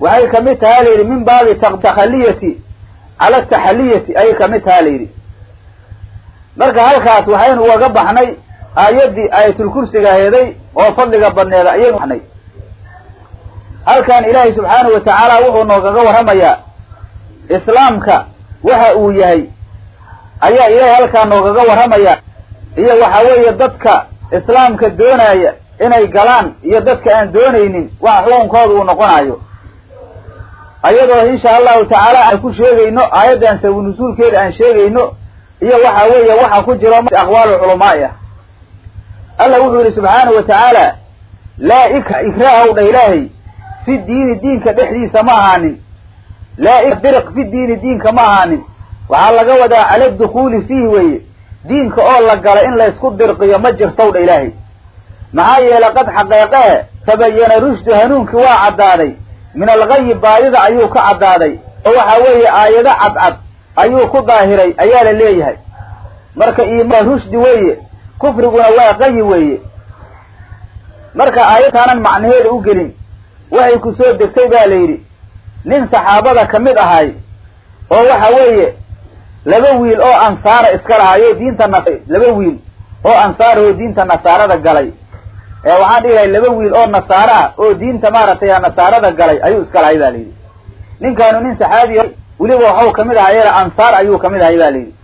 Waxay ka mid tahaa layidhi min baabi takhaliyati cala taxaliyati ayay ka mid tahaa layidhi marka halkaas waxaynu ugaga baxnay aayaddii aayatulkursiga heeday oo fadliga badneeda ayaynu baxnay. Halkan ilaahay subxaanahu wa tacaala wuxuu noogaga warramayaa islaamka waxa uu yahay ayaa ilaahay halkaa noogaga warramaya iyo waxa weeye dadka islaamka doonaya inay galaan iyo dadka aan doonaynin waxa xukunkooda uu noqonayo. Ayadoo insha allahu tacaala aan ku sheegayno aayaddan sawinusuulkeeda aan sheegayno iyo waxa weeye waxa ku jiro aqwaalu culamaai ah. Alla wuxuu yihi subxaanahu wa tacaala laa ikraahaw dha ilaahay fi diini diinka dhexdiisa ma ahaanin laa diriq fi diini diinka ma ahaanin. Waxaa laga wadaa cala dukhuuli fiihi weeye. Diinka oo la gala in laysku dirqiyo ma jirtow dha ilaahay. Maxaa yeele qad xaqeeqee tabayana rushdu hanuunkii waa caddaaday. Min algayi baadida ayuu ka caddaaday. Oo waxa weeye aayado cadcad ayuu ku daahiray ayaa la leeyahay. Marka iimaan rushdi weeye kufriguna waa qayi weeye. Marka aayadtaanan macnaheeda u gelin waxay ku soo degtay baa la yidhi nin saxaabada ka mid ahay oo waxa weeye laba wiil oo ansaara iska lahaayoo diinta na laba wiil oo ansaarahoo diinta nasaarada galay. Ee waxaan dhihi lahay laba wiil oo nasaaro ah oo diinta maaragtay nasaarada galay ayuu iska lahay ba la yidhi. Ninkaanu nin saxaabi weliba waxau ka mid ahay yala ansaar ayuu ka mid ahay ba la yidhi.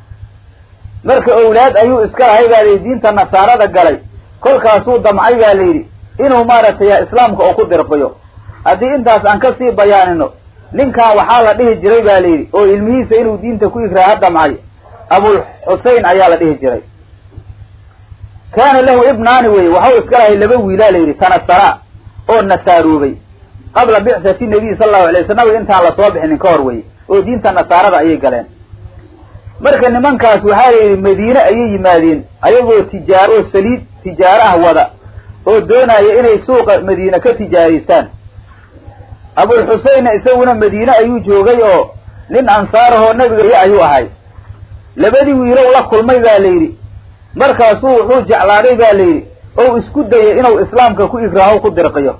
Marka owlaad ayuu iska lahay ba layidhi diinta nasaarada galay. Kolkaasuu damcay ba la yidhi inuu maaragtay islaamka oo ku dirqiyo haddii intaas aan ka sii bayaanino ninkan waxaa la dhihi jiray ba la yidhi oo ilmihiisa inuu diinta ku igraaha damcay abulxusein ayaa la dhihi jiray. Kaana lahu ibnaani weye waxau iska lahay laba wiilaa la yidhi tanasara oo nasaaroobay qabla bicati nabiy sala allahu alay waslam nabiga intaan la soo bixinin ka hor weye oo diinta nasaarada ayay galeen. Marka nimankaas waxaa la yidhi madiine ayay yimaadeen ayagoo tijaaro oo saliid tijaaro ah wada oo doonaya inay suuqa madiine ka tijaaraystaan abulxuseinna isaguna madiine ayuu joogay oo nin ansaarahoo nabiga ayuu ahay. Labadii wiilow la kulmay baa la yidhi. Markaasuu wuxuu jeclaaday ba la yidhi. Ou isku dayay inuu islaamka ku igraaho ku dirqiyo.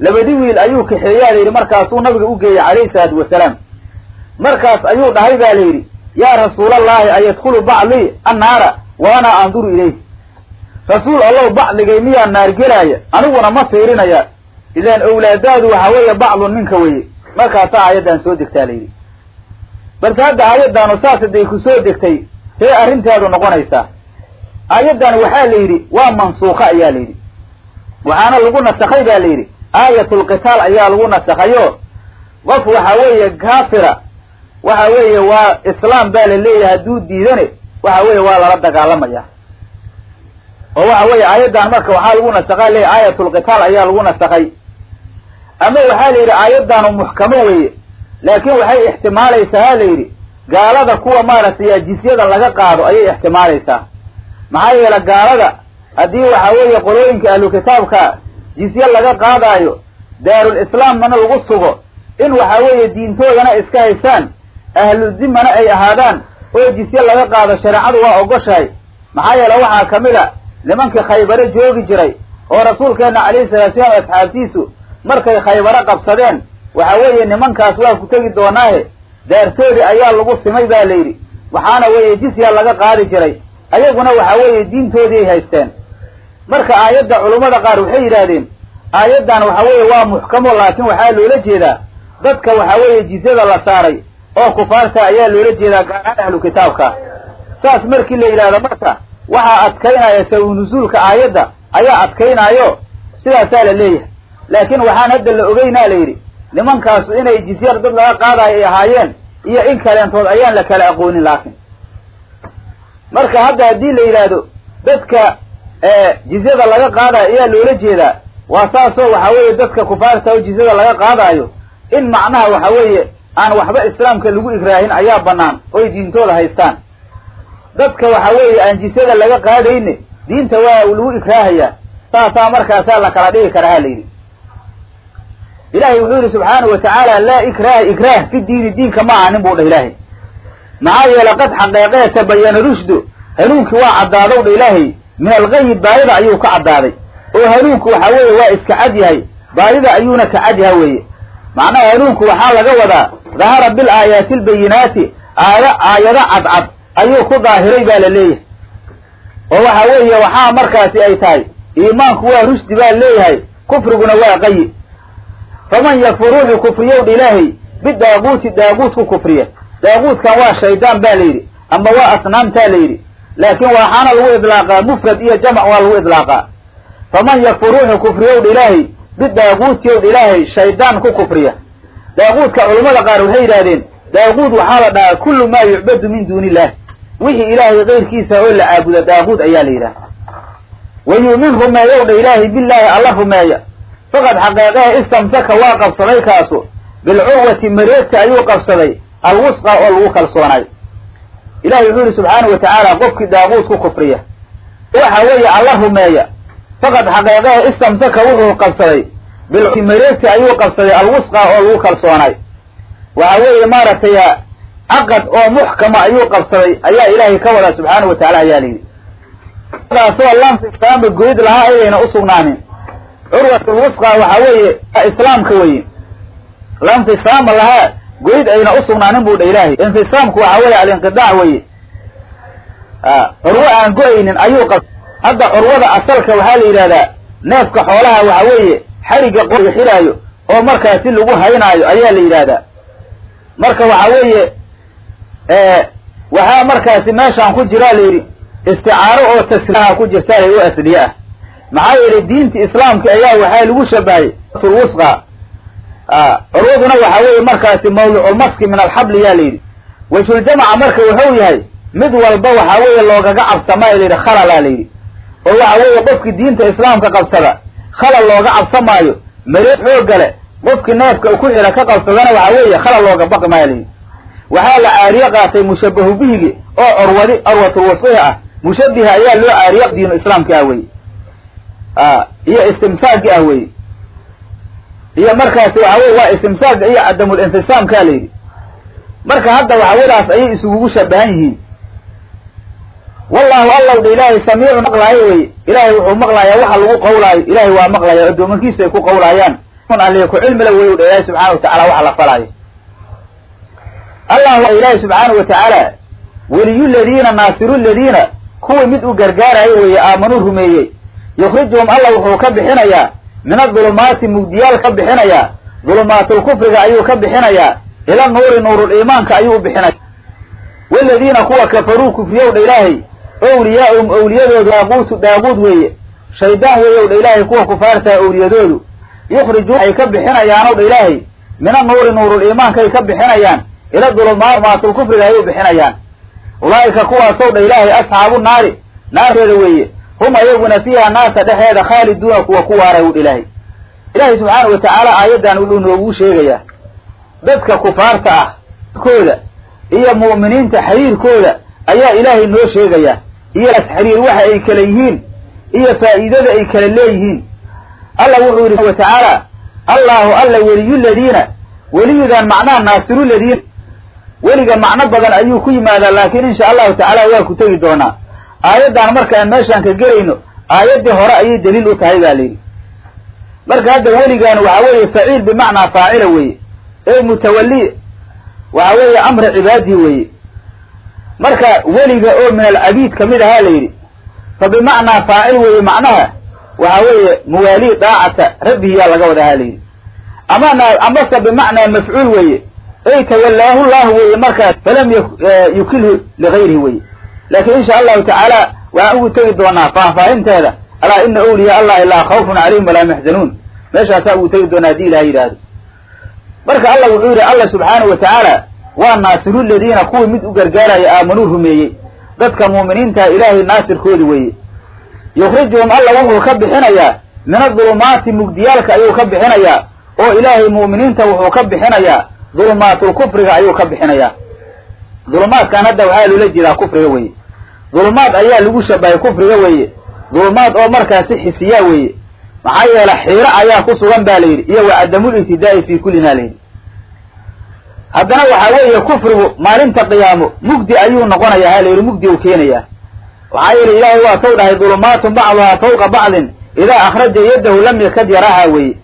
Labadii wiil ayuu kaxeeyaa la yidhi markaasuu nabiga u geeyey calayhi salaatu wasalaam. Markaas ayuu dhahay ba la yidhi yaa rasuulallahi ayadkhulu bacdii annaara wa ana anduru ilayh rasuul allow bacdigay miyaa naar gelaaya aniguna ma fiirinaya ilaan owlaadaadu waxa weeye bacdun minka weye markaasaa aayaddan soo degtaa la yidhi balse hadda aayaddaanu saas haday ku soo degtay see arrinteedu noqonaysaa aayaddan waxaa la yidhi waa mansuuka ayaa la yidhi waxaana lagu nasakhay ba la yidhi aayatulqitaal ayaa lagu nasakhayo. Qof waxa weeye kaafira waxa weeye waa islaam baa la leeyahay hadduu diidane waxa weeye waa lala dagaalamaya. Oo waxa weeye aayaddan marka waxaa lagu nasakha leeyahy aayatulqitaal ayaa lagu nasakhay ama waxaa la yidhi aayaddaanu muxkamo weeye. Laakiin waxay ixtimaalaysaa la yidhi gaalada kuwa maaragtay jisyada laga qaado ayay ixtimaalaysaa. Maxaa yeele gaalada haddii waxa weeye qolooyinka ahlu kitaabka jisye laga qaadaayo daarul islaamnana lagu sugo in waxa weeye diintoodana iska haysaan ahlu dimana ay ahaadaan oo jisye laga qaado shareecadu waa ogoshahay. Maxaa yeele waxaa ka mid a nimankii khaybare joogi jiray oo rasuulkeena calayhi salatu salaam asxaabtiisu markay khaybare qabsadeen waxa weeye nimankaas waa ku tegi doonaahe daartoodii ayaa lagu simay ba la yidhi waxaana weeye jisya laga qaadi jiray ayaguna waxa weeye diintoodii ay haysteen. Marka aayadda culummada qaar waxay yidhaahdeen aayaddan waxa weeye waa muxkamo laakiin waxaa loola jeedaa dadka waxa weeye jizyada la saaray oo kufaarta ayaa loola jeedaa gaaraan ahlu kitaabka. Saas markii la yidhahdo marka waxaa adkaynaya sababu nusuulka aayadda ayaa adkaynaayo sidaasaa la leeyahay laakiin waxaan hadda la ogeynaa la yidhi nimankaasu inay jizyar dad laga qaadayo ay ahaayeen iyo in kaleentood ayaan la kala aqoonin laakiin. Marka hadda haddii la yidhaahdo dadka jizyada laga qaadayo ayaa loola jeedaa waa saasoo waxa weeye dadka kufaarta oo jizyada laga qaadaayo in macnaha waxa weeye aan waxba islaamka lagu igraahin ayaa bannaan oy diintooda haystaan. Dadka waxa weeye aan jizyada laga qaadayne diinta waa lagu igraahayaa saasaa markaasaa la kala dhigi karaa ha la yidhi ilahay wuxuu yidhi subxaanahu wa tacaala laa ikraha ikraah fi diini diinka ma ahanin buu dhah ilaahay. Maxaa yeele qad xaqeeqee tabayana rushdu hanuunkii waa caddaadow dha ilaahay. Min algayi baadida ayuu ka caddaaday. Oo hanuunku waxa weeye waa iska cad yahay baadida ayuuna ka cad yaha weeye. Macnaha hanuunku waxaa laga wadaa dahara bil aayaati albayinaati aaya aayado cadcad ayuu ku daahiray baa la leeyahay. Oo waxa weeye waxaa markaasi ay tahay iimaanku waa rushdi baa leeyahay kufriguna waa qayi faman yakfur ruuxu kufriyow dha ilaahay bidaaguuti daaguut ku kufriya daaguutkan waa shaydaan ba la yidhi ama waa asnaamtaa la yidhi laakiin waxaana lagu idlaaqaa mufrad iyo jamac waa lagu idlaaqaa faman yakfur ruuxu kufriyow dha ilaahay bidaaguutiyow dha ilaahay shaydaan ku kufriya daaguudka culammada qaar waxay yidhahdeen daaguud waxaa la dhahaa kullu maa yucbadu min duuni illah wixii ilaahay kayrkiisa oo la caabuda daaguud ayaa la yidhaha wa yu'min rumeeyow dha ilaahay billaahi alla rumeeya faqad xaqeeqehe istamsaka waa qabsaday kaasu bilcurwati mareegta ayuu qabsaday alwusqa oo lagu kalsoonay ilahi wuxuu yihi subxaana wa tacaala qofkii daaguud ku kufriya waxa weeye alla rumeeya faqad xaqeeqehe istamsaka wuxuu qabsaday bilmareegta ayuu qabsaday alwusqa oo lagu kalsoonay waxa weeye maaragtay caqad oo muxkama ayuu qabsaday ayaa ilaahay ka wadaa subxaana wa tacala ayaa layidhi daasoo lamtisaamba goyd lahaa ayayna usugnaanin curwatulwusqa waxa weeye islaamka weye lamtisaama lahaa goyd ayna usugnaanin buu dha ilaahay. Infisaamku waxa weeye alinqidaac weye curwo aan go'aynin ayuu qab hadda curwada asalka waxaa la yidhahdaa neefka xoolaha waxa weeye xariga qo xiraayo oo markaasi lagu haynaayo ayaa la yidhahdaa marka waxa weeye waxaa markaasi meeshaan ku jiraa la yidhi isticaaro oo tasriiha ku jirta oo asliye ah maxaa yeelay diinta islaamka ayaa waxaa lagu shabahay wusqa. Curwaduna waxa weeye markaasi mawduculmaski min alxabli yaa la yidhi. Wajhuljamaca marka wuxuu yahay mid walba waxa weeye loogaga cabsamaayo layidhi khalalaa la yidhi. Oo waxa weeye qofkii diinta islaamka qabsada khalal looga cabsamaayo mareeg xoogale qofkii neefka ku xira ka qabsadana waxa weeye khalal looga baqi maayo layidhi waxaa la caariye qaatay mushabahu bihigi oo curwadi curwatulwasqihi ah. Mushabiha ayaa loo caariye diinu islaamka ah weye iyo istimsaagi ah weye iyo markaasi waxa weye waa istimsaaga iyo cadamulinfisaamkaa la yidhi marka hadda waxawadaas ayay isugugu shabahan yihiin. Wallahu allaw dha ilaahay samiicun maqlaayo weye ilaahay wuxuu maqlayaa waxa lagu qawlaayo ilaahay waa maqlaya addoomankiisu ay ku qawlaayaan alle ku cilmila wey dha ilaahay subxana wa waxa la falaayo. Allah ilaahay subxaana wa tacaala weliyu ladiina naasiru ladiina. Kuwii mid u gargaarayo weeye aamanuu rumeeyey yukhrijuhum alla wuxuu ka bixinayaa min adulumaati mugdiyaal ka bixinayaa dulumaatulkufriga ayuu ka bixinayaa ila nuuri nuuruliimaanka ayuu bixinaya. Waladiina kuwa kafaruu kufriyow dha ilaahay owliyaahum owliyadoodu daaguutu daaguud weeye. Shaydaan weeyow dha ilaahay kuwa kufaartaa owliyadoodu yukhrijuun ay ka bixinayaanow dha ilaahay min anuuri nuuruliimaankay ka bixinayaan ila dulumaatulkufriga ayuu bixinayaan. Ulaa'ika kuwaasow dha ilaahay asxaabu naari naarteeda weeye hum ayaguna fiiha naarta dhexeeda khaaliduuna kuwa ku waaray wudh ilaahay. Ilaahay subxaana wa tacaala aayaddan wuxuu nooguu sheegayaa dadka kufaarta ah kooda iyo mu'miniinta xiriirkooda ayaa ilaahay noo sheegayaa iyo xiriir waxa ay kala yihiin iyo faa'iidada ay kala leeyihiin. Alla wuxuu yidhi wa tacaala allahu alla weliyuladiina weliyudan macnaha naasiruladiina weliga macno badan ayuu ku yimaadaa laakiin insha allahu tacaala waa ku tegi doonaa aayaddan marka aan meeshaan ka gelayno aayaddii hore ayay daliil u tahay baa layidhi marka hadda weligaan waxa weeye faciil bimacnaa faacila weeye ee mutawali waxa weeye amra cibaadihi weeye. Marka weliga oo min alcabiid ka mid ahaa la yidhi fa bimacnaa faacil weeye macnaha waxa weeye muwaalii daacata rabbihiyaa laga wadahaa layidhi amana amase bimacnaa mafcuul weeye ey tawallaahu llahu weeye markaas falam yukilhu ligayrihi weye laakiin insha allahu tacaala waxaan ugu tegi doonaa faahfaahinteeda alaa ina awliyaa allahi laa khawfun calayhim walaa maxzanuun meeshaasaa ugu tegi doonaa haddii ilaha yidhaahdo. Marka allah wuxuu yidhi allah subxaanahu wa tacaala waa naasiru ladiina kuwii mid u gargaaraya aamanuu rumeeyey. Dadka muuminiintaha ilaahay naasirkoodi weeye. Yukhrijuhum alla wuxuu ka bixinayaa min adulumaati mugdiyaalka ayuu ka bixinayaa oo ilaahay mu'miniinta wuxuu ka bixinayaa dulumaatul-kufriga ayuu ka bixinayaa dulumaadkan hadda waxaa loola jeedaa kufriga weeye. Dulumaad ayaa lagu shabahay kufriga weeye. Dulumaad oo markaasi xisiyaa weeye. Maxaa yeele xiiro ayaa ku sugan ba la yidhi iyo wa cadamul ibtidaa'i fii kulli maa layidhi haddana waxaa weeye kufrigu maalinta qiyaamo mugdi ayuu noqonayaa ha la yidhi mugdi uu keenayaa. Waxaa yeele ilaahay waa taw dhahay dulumaatun bacduhaa fawqa bacdin idaa akhraja yadahu lam yakad yaraaha weeye.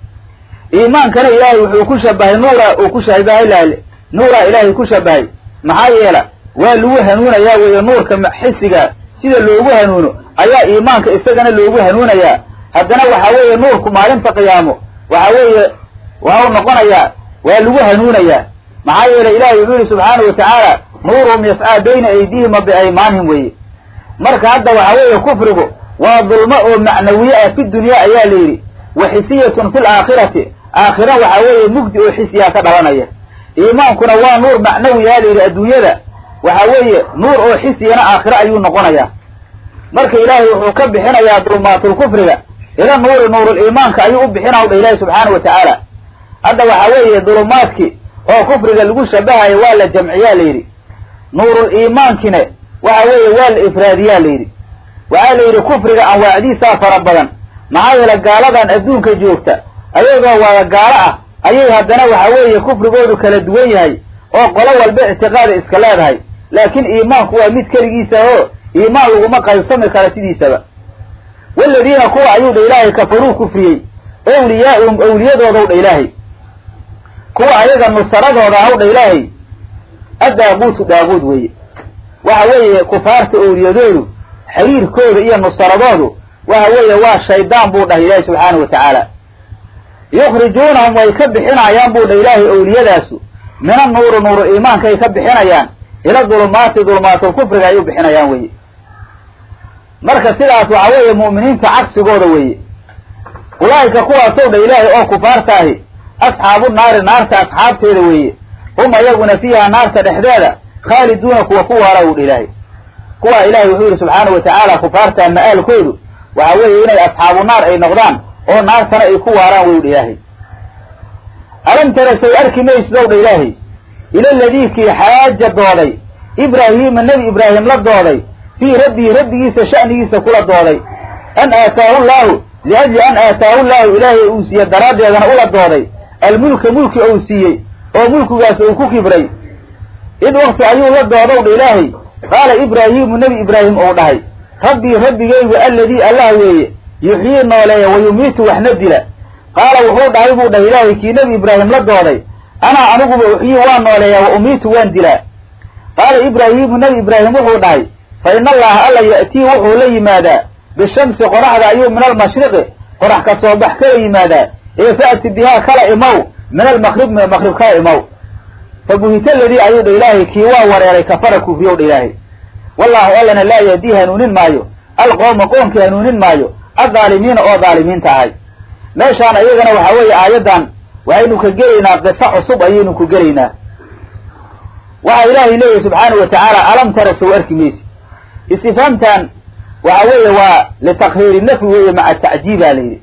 Iimaankana ilaahay wuxuu ku shabahay nuura uu ku shabahay nuuraa ilaahay ku shabahay maxaa yeela waa lagu hanuunayaa weeye nuurka xisiga sida loogu hanuuno ayaa iimaanka isagana loogu hanuunayaa. Haddana waxaa weeye nuurku maalinta qiyaamo waxaa weeye waxau noqonayaa waa lagu hanuunayaa. Maxaa yeele ilahay wuxuu yihi subxaanahu watacaala nuuruhum yascaa bayna aydiihim wa biaymaanihim weeye. Marka hadda waxaa weeye kufrigu waa dulmo oo macnawiye ah fi dunya ayaa la yidhi. Wa xisiyatun fi laakhirati aakhira waxaa weeye mugdi oo xisiyaa ka dhalanaya iimaankuna waa nuur macnawi aa la yidhi adduunyada. Waxaa weeye nuur oo xisiyana aakhiro ayuu noqonayaa. Marka ilaahay wuxuu ka bixinayaa dulumaatulkufriga ila nuuri nuuruliimaanka ayuu u bixina dha ilaahi subxaana wa tacaala. Hadda waxaa weeye dulumaadki oo kufriga lagu shabahayo waa la jamciyaa la yidhi. Nuurul-iimaankina waxa weeye waa la ifraadiyaa la yidhi. Waxaa la yidhi kufriga anwaacdiisaa fara badan. Maxaa yeele gaaladan adduunka joogta ayagoo wada gaalo ah ayay haddana waxa weeye kufrigoodu kala duwan yahay oo qolo walba ictiqaada iska leedahay. Laakiin iimaanku waa mid keligiisa oo iimaan laguma qaybsami kara sidiisaba. Waladiina kuwa ayuu dha ilaahay kafaruu kufriyey. Awliyaa'uhum awliyadoodaw dha ilaahay. Kuwa ayaga nusaradooda ahaw dha ilaahay. Addaaguutu daaguud weeye. Waxa weeye kufaarta awliyadoodu xiriirkooda iyo nusaradoodu waxa weeye waa shaydaan buu dhahay ilaahi subxaanahu wa tacaala yukhrijuunahum way ka bixinayaan buu dha ilaahay awliyadaasu. Mina nuuru nuuru iimaankay ka bixinayaan. Ila dulumaati dulumaatul-kufriga ay u bixinayaan weeye. Marka sidaas waxa weeye mu'miniinta cagsigooda weeye. Ulaa'ika kuwaasow dha ilaahay oo kufaartaahi asxaabu naari naarta asxaabteeda weeye. Hum ayaguna fiiha naarta dhexdeeda khaaliduuna kuwa ku waara u dha ilaahay. Kuwaa ilaahay wuxuu yidhi subxaana wa tacaala kufaarta ma-aalkoodu waxa weeye inay asxaabu naar ay noqdaan oo naartana ay ku waaraan wey u dha ilaahay. Alam tara sow arki maysidow dha ilaahay. Ila ladiikii xaaja dooday. Ibraahiima nebi ibraahim la dooday. Fii rabbihi rabbigiisa sha'nigiisa kula dooday. An aataahu llaahu liajli an aataahu llaahu ilaahay uu siiye daraaddeedana ula dooday. Almulka mulki ou siiyey oo mulkigaas uu ku kibray. Id wakti ayuu la doodow dha ilaahay. Qaala ibraahiimu nebi ibraahim ou dhahay rabbii rabbigaygu alladii allah weeye yuxyii nooleeya wa yumiitu waxna dila. Qaala wuxuu dhahay buu dhahay ilaahay kii nebi ibraahim la dooday anaa aniguba uxyii waan nooleeyaa wa umiitu waan dilaa. Qaala ibraahiimu nebi ibraahim wuxuu dhahay fa ina allaha alla ya'tii wuxuu la yimaadaa bishamsi qoraxda ayuu min almashriqi qorax ka soo bax kala yimaadaa ee fa'ti bihaa kala imow min almaqrib maqrib kala imow. Fa buhita ladii ayuu dha ilaahay kii waa wareeray kafara kufriyow dha ilaahay. Wallahu allana laa yahdii hanuunin maayo alqowma qoomkii hanuunin maayo addaalimiina oo daalimiinta ahay meeshaan iyagana waxaa weeye aayaddan waxaynu ka gelaynaa qiso cusub ayaynu ku gelaynaa waxaa ilaahay leeyahy wa tacaala alam tara sow arki maysi istifhaamtan waxa weeye waa litakhiiri nafyi weeye maca tacjiib baa la yidhi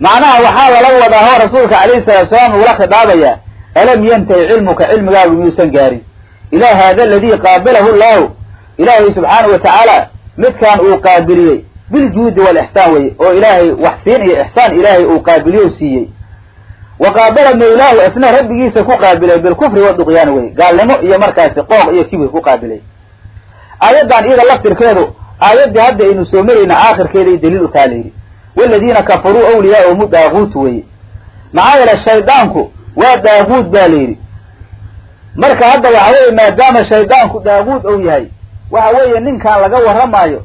macnaha waxaa lala wadaa hoo rasuulka calayhi salatu salaam ugula khidaabayaa alam yantahi cilmuka cilmigaagu miyuusan gaarin ilaa haada aladii qaabilahu llahu ilaahay subxaanahu wa tacaala midkaan uu qaabiliyey biljuudi walixsaan weye oo ilaahay wax siin iyo ixsaan ilaahay uu qaabiliyo siiyey. Wa qaabala mawlaahu isna rabbigiisa ku qaabilay bilkufri waduqyaan weye gaalnimo iyo markaasi qooq iyo kibir ku qaabilay. Aayaddan iyada laftirkeedu aayaddii hadda aynu soo marayna aakhirkeeday daliil u taha la yidhi waladiina kafaruu awliyaauhumu daaguutu weye maxaa yeele shaydaanku waa daaguud ba yidhi. Marka hadda waxa weeye maadaama shaydaanku daaguud ou yahay waxa weeye ninkaan laga warramaayo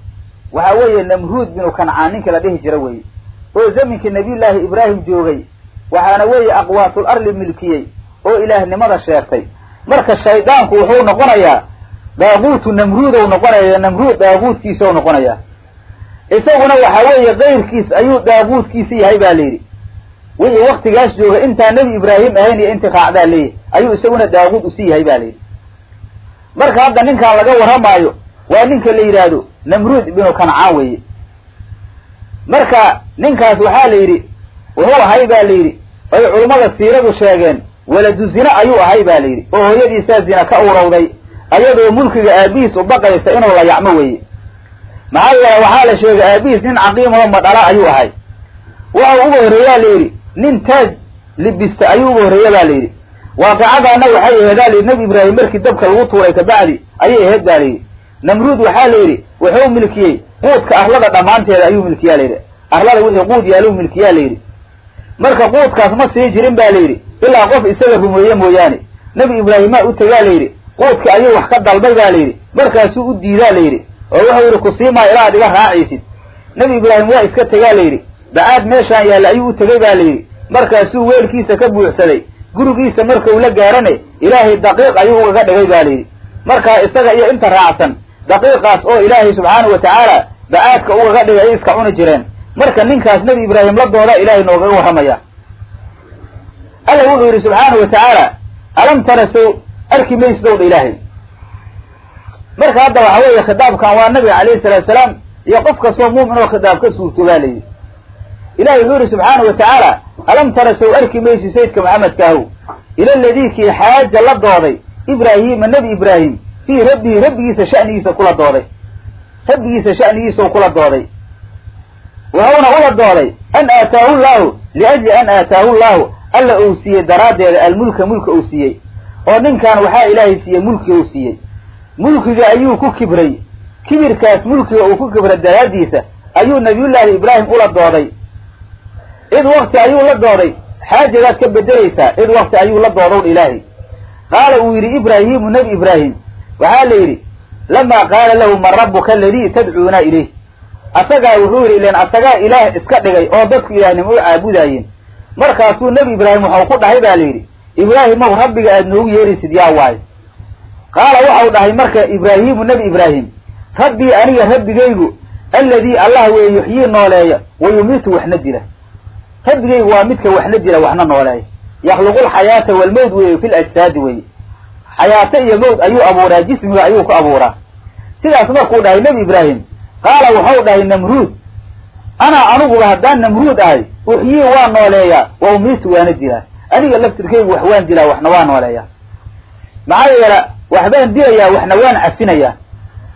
waxa weeye namruud binu kancaan ninkii la dhihi jira weeye oo zaminkii nabiyullaahi ibraahim joogay waxaana weeye aqwaatul arli milkiyey oo ilaahnimada sheegtay. Marka shaydaanku wuxuu noqonayaa daaquutu namruudow noqonaya namruud daaquutkiisaw noqonaya. Isaguna waxa weeye keyrkiis ayuu daaquutkiisa yahay ba layidhi wixii waktigaas jooga intaan nebi ibraahim ahayn iyo inti raacdaa leeyahay ayuu isaguna daaquud usi yahay ba layidhi marka hadda ninkaan laga warramaayo waa ninka la yidhaahdo namruud ibnu kancaan weeye marka ninkaas waxaa la yidhi wuxuu ahay ba la yidhi ay culummada siiradu sheegeen waladu zine ayuu ahay ba la yidhi. Oo hooyadiisaa zina ka urowday ayadoo mulkiga aabihiis u baqaysa inuu la yacmo weeye. Maxaa yeele waxaa la sheegay aabihiis nin caqiimoo madhala ayuu ahay. Waxa uga horreeyaa la yidhi nin taaj libista ayuu uga horreeya ba la yidhi. Waaqicadaana waxay aheedaa layidhi nebi ibraahim markii dabka lagu tuuray kabacdi ayay aheyd ba layidhi namruud waxaa la yidhi wuxuu milkiyey quudka arlada dhammaanteeda ayuu milkiyaa layidhi. Arlada wixii quud yaaluu milkiyaa layidhi. Marka quudkaas ma sii jirin ba layidhi. Ilaa qof isaga rumeeye mooyaane. Nebi ibraahimaa u tegaa layidhi. Quudka ayuu wax ka dalbay ba layidhi. Markaasuu u diidaa layidhi. Oo wuxuu yidhi kusiimaa ilaa ad iga raacaysid. Nebi ibraahim waa iska tegaa layidhi. Bacaad meeshaan yaalla ayuu u tegay ba layidhi. Markaasuu weelkiisa ka buuxsaday. Gurigiisa markau la gaarane ilaahay daqiiq ayuu ugaga dhigay ba layidhi. Markaa isaga iyo inta raacsan daqiiqaas oo ilaahay subxaanahu wa tacaala bacaadka ugaga dhigay ay iska cuni jireen. Marka ninkaas nebi ibraahim la dooda ilaahay noogaga warramaya alla wuxuu yidhi subxaanahu wa tacaala alam tara sow arki maysidowdha ilaahay. Marka hadda waxa weeye khitaabkan waa nabiga calayhi salaatu salaam iyo qof kastoo muumin oo khitaab ka suurto baa layidhi ilahi wuxuu yihi subxaanahu wa tacaala alam tara sow arki maysi sayidka maxamedkaahow ila aladii kii xaaja la dooday ibraahiima nebi ibraahim fii rabbihi rabbigiisa sha'nigiisa kula dooday. Rabbigiisa sha'nigiisau kula dooday. Wuxuuna ula dooday. An aataahu llaahu liajli an aataahu llaahu. Alla uu siiyey daraaddeeda almulka mulka uu siiyey. Oo ninkan waxaa ilaahay siiyey mulki uu siiyey. Mulkiga ayuu ku kibray. Kibirkaas mulkiga uu ku kibray daraaddiisa ayuu nabiyullaahi ibraahim ula dooday. Id wakti ayuu la dooday. Xaajadaad ka bedelaysaa id wakti ayuu la doodown ilaahay. Qaala uu yidhi ibraahimu nebi ibraahim waxaa la yidhi lamaa qaala lahu man rabbuka aladii tadcuuna ilayh asagaa wuxuu yidhi ilan asagaa ilaah iska dhigay oo dadku ilaahnimo u caabudaayeen. Markaasuu nebi ibraahim waxau ku dhahay ba la yidhi ibraahimow rabbiga aad noogu yeeraysid yaa waayo. Qaala waxau dhahay marka ibraahimu nebi ibraahim rabbii aniga rabbigaygu alladii allah weeye yuxyii nooleeya wa yumiitu waxna dila. Rabbigaygu waa midka waxna dila waxna nooleeya. Yakhluqu lxayaata walmowt weeye fi lajsaadi weye xayaato iyo mowt ayuu abuuraa jismiga ayuu ku abuuraa. Sidaas markuu dhahay nebi ibraahim qaala waxau dhahay namruud anaa aniguba haddaan namruud ahay uxyii waa nooleeyaa wa umiitu waana dilaa aniga laftirkaygu wax waan dilaa waxna waa nooleeyaa. Maxaa yeela waxbaan dilayaa waxna waan cafinayaa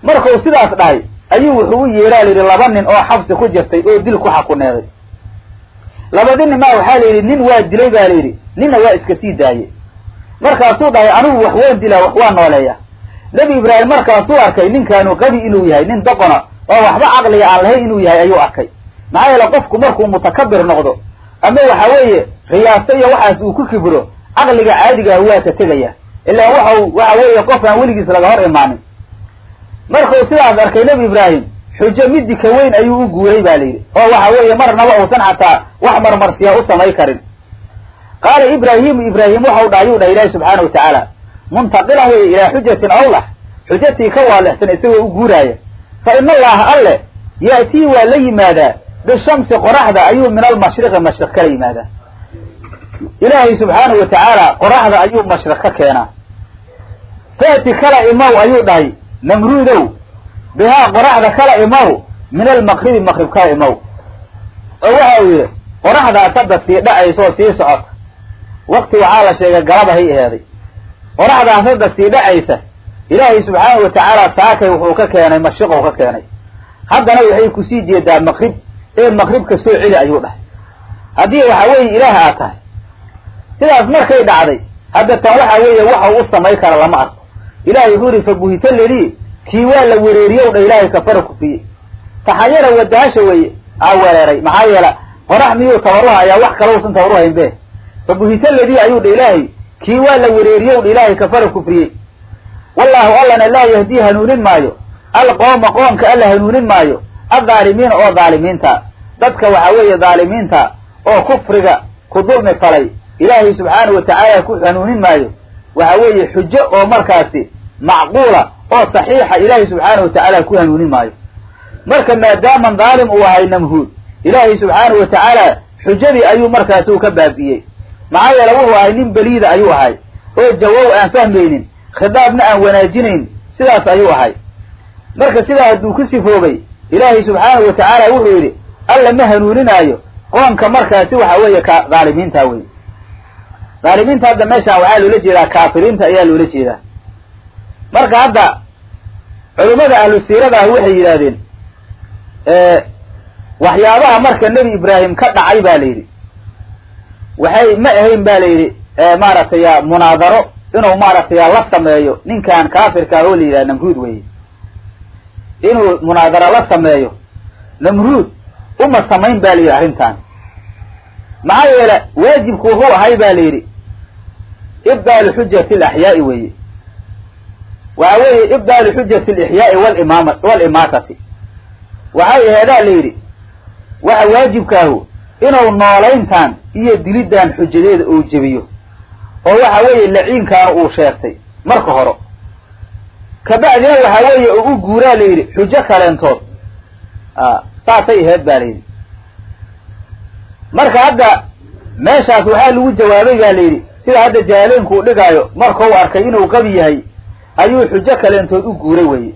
markuu sidaas dhahay ayuu wuxuu u yeeraa layidhi laba nin oo xabsi ku jirtay oo dil ku xakuneeday. Labadi ninmaa waxaa la yidhi nin waa dilay ba layidhi ninna waa iska sii daayey markaasuu dhahay anigu wax waan dilaa wax waa nooleeyaa. Nebi ibraahim markaasuu arkay ninkaanu qabi inuu yahay nin doqona oo waxba caqliga aan lahayn inuu yahay ayuu arkay. Maxaa yeele qofku markuu mutakabir noqdo ama waxa weeye riyaaso iyo waxaas uu ku kibro caqliga caadigaah waa ka tegaya ilaa waxau waxa weeye qof aan weligiis laga hor imaanin. Markuu sidaas arkay nebi ibraahim xujo midi ka weyn ayuu u guuray ba layidhi oo waxa weeye marnaba uusan xataa wax marmarsiya u samay karin qaala ibraahimu ibraahim waxau dha ayuu dhahay ilaahi subxaana wa tacaala muntaqilan weye ilaa xujatin awlax xujatii ka waalexsan isagoo u guuraaya fa in allaha alle ya'tii waa la yimaadaa bishamsi qoraxda ayuu min almashriqi mashriq kala yimaadaa. Ilaahay subxaanahu wa tacaala qoraxda ayuu mashriq ka keenaa. Faati kala imow ayuu dhahay namruudow bihaa qoraxda kala imow min almaqribi maqrib kala imow. Oo waxa uu yidhi qoraxdaas hadda sii dhacaysa oo sii socota wakti waxaa la sheegay galabahay eheeday qoraxdaas hadda sii dhacaysa ilaahay subxaanahu wa tacaala saakay wuxuu ka keenay mashriqou ka keenay. Haddana waxay ku sii jeedaa maqrib ee maqribka soo celi ayuu dhahay. Haddii waxa weeye ilaah aad tahay sidaas markay dhacday hadda tan waxa weeye waxau u samay kara lama arko. Ilahay wuxuu yihi fabuhita ledii kii waa la wereeriyow dha ilaahay kafara kufiyey taxayara wadahasha weeye aa wereeray maxaa yeela qorax miyuu tabaruhayaa? Wax kalausan tabaruhayn be fabuhita ledii ayuu dha ilaahay. Kii waa la wereeriyow dha ilaahay kafara kufriyey. Wallahu allana laa yahdii hanuunin maayo. Alqooma qoomka alla hanuunin maayo. Addaalimiina oo dhaalimiinta. Dadka waxa weeye dhaalimiinta oo kufriga ku dulmi falay ilaahay subxaanahu wa tacaala ku hanuunin maayo. Waxa weeye xujo oo markaasi macquula oo saxiixa ilaahay subxaanahu watacaala ku hanuunin maayo. Marka maadaaman dhaalim uu ahay namruud ilaahay subxaanahu watacaala xujadii ayuu markaasi uu ka baabi'iyey maxaa yeele wuxuu ahay nin beliida ayuu ahay oo jawow aan fahmaynin khidaabna aan wanaajinayn sidaas ayuu ahay. Marka sidaa hadduu ku sifoobay ilaahay subxaanahu watacaala wuxuu yidhi alla ma hanuuninaayo qoonka markaasi waxa weeye ka dhaalimiinta wey dhaalimiinta hadda meeshaan waxaa loola jeedaa kaafiriinta ayaa loola jeedaa. Marka hadda culimmada ahlu siirada ah waxay yidhaahdeen waxyaabaha marka nebi ibraahim ka dhacay ba la yidhi waxay ma ahayn ba la yidhi maaragtay munaadaro inuu maaragtay la sameeyo ninkan kaafirka oo la yidhaha namruud weye inuu munaadaro la sameeyo namruud uma samayn ba la yidhi arrintan. Maxaa yeele waajibku wuxuu ahay ba la yidhi ibdaalu xujati alaxyaai weye waxa weeye ibdaalu xujati alixyaai walimaama walimaatati waxay aheedaa la yidhi waxa waajibkaahu inuu noolayntan iyo diliddan xujadeeda uu jebiyo. oo waxa weeye laciinkaana uu sheegtay. Marka hore kabacdina waxa weeye uu u guuraa la yidhi xujo kaleentood. Saasay aheed ba la yidhi. Marka hadda meeshaas waxaa lagu jawaabay ba la yidhi sida hadda jaaleynku u dhigaayo markau arkay inuu qabi yahay ayuu xujo kaleentood u guuray weye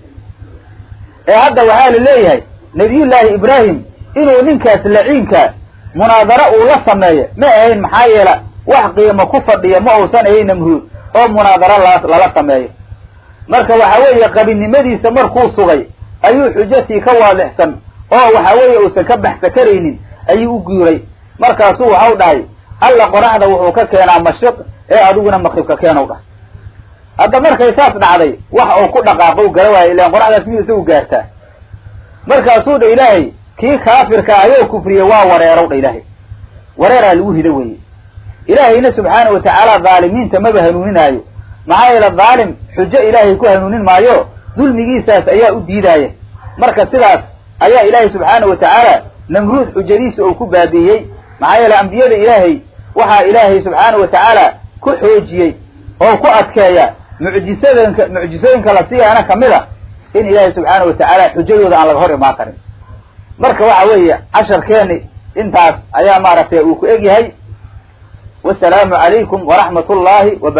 ee hadda waxaa la leeyahay nabiyullaahi ibraahim inuu ninkaas laciinka munaadaro uu la sameeyo ma ahayn maxaa yeela wax qiimo ku fadhiya ma uusan ahayn namruud oo munaadaro lala sameeyo. Marka waxa weeye qabinimadiisa markuu sugay ayuu xujatii ka waadixsan oo waxa weeye uusan ka baxsa karaynin ayuu u guuray. Markaasuu waxau dhahay alla qoraxda wuxuu ka keenaa mashriq ee adiguna maqribka keenow dhah hadda markay saas dhacday wax uu ku dhaqaaqo gara waayo ilaan qoraxdaas miyuu isagu gaartaa? Markaasuu dha ilaahay kii kaafirka ayoo kufriyey waa wareerow dha ilaahay. Wareeraa lagu rido weeye. Ilaahayna subxaanahu watacaala dhaalimiinta maba hanuuninaayo maxaa yeele dhaalim xujo ilaahay ku hanuunin maayo dulmigiisaas ayaa u diidaaya marka sidaas ayaa ilaahay subxaanahu watacaala namruud xujadiisa uu ku baabi'iyey. Maxaa yeele ambiyada ilaahay waxaa ilaahay subxaanahu watacaala ku xoojiyey oo ku adkeeya mucjisadooyinka mucjisooyinka la siiyaana ka mid a in ilaahay subxaanahu watacaala xujadooda aan laga hor imaan karin marka waxa weeye casharkeeni intaas ayaa maaragtay uu ku egyahay. Wasalaamu calaykum waraxmat ullaahi wa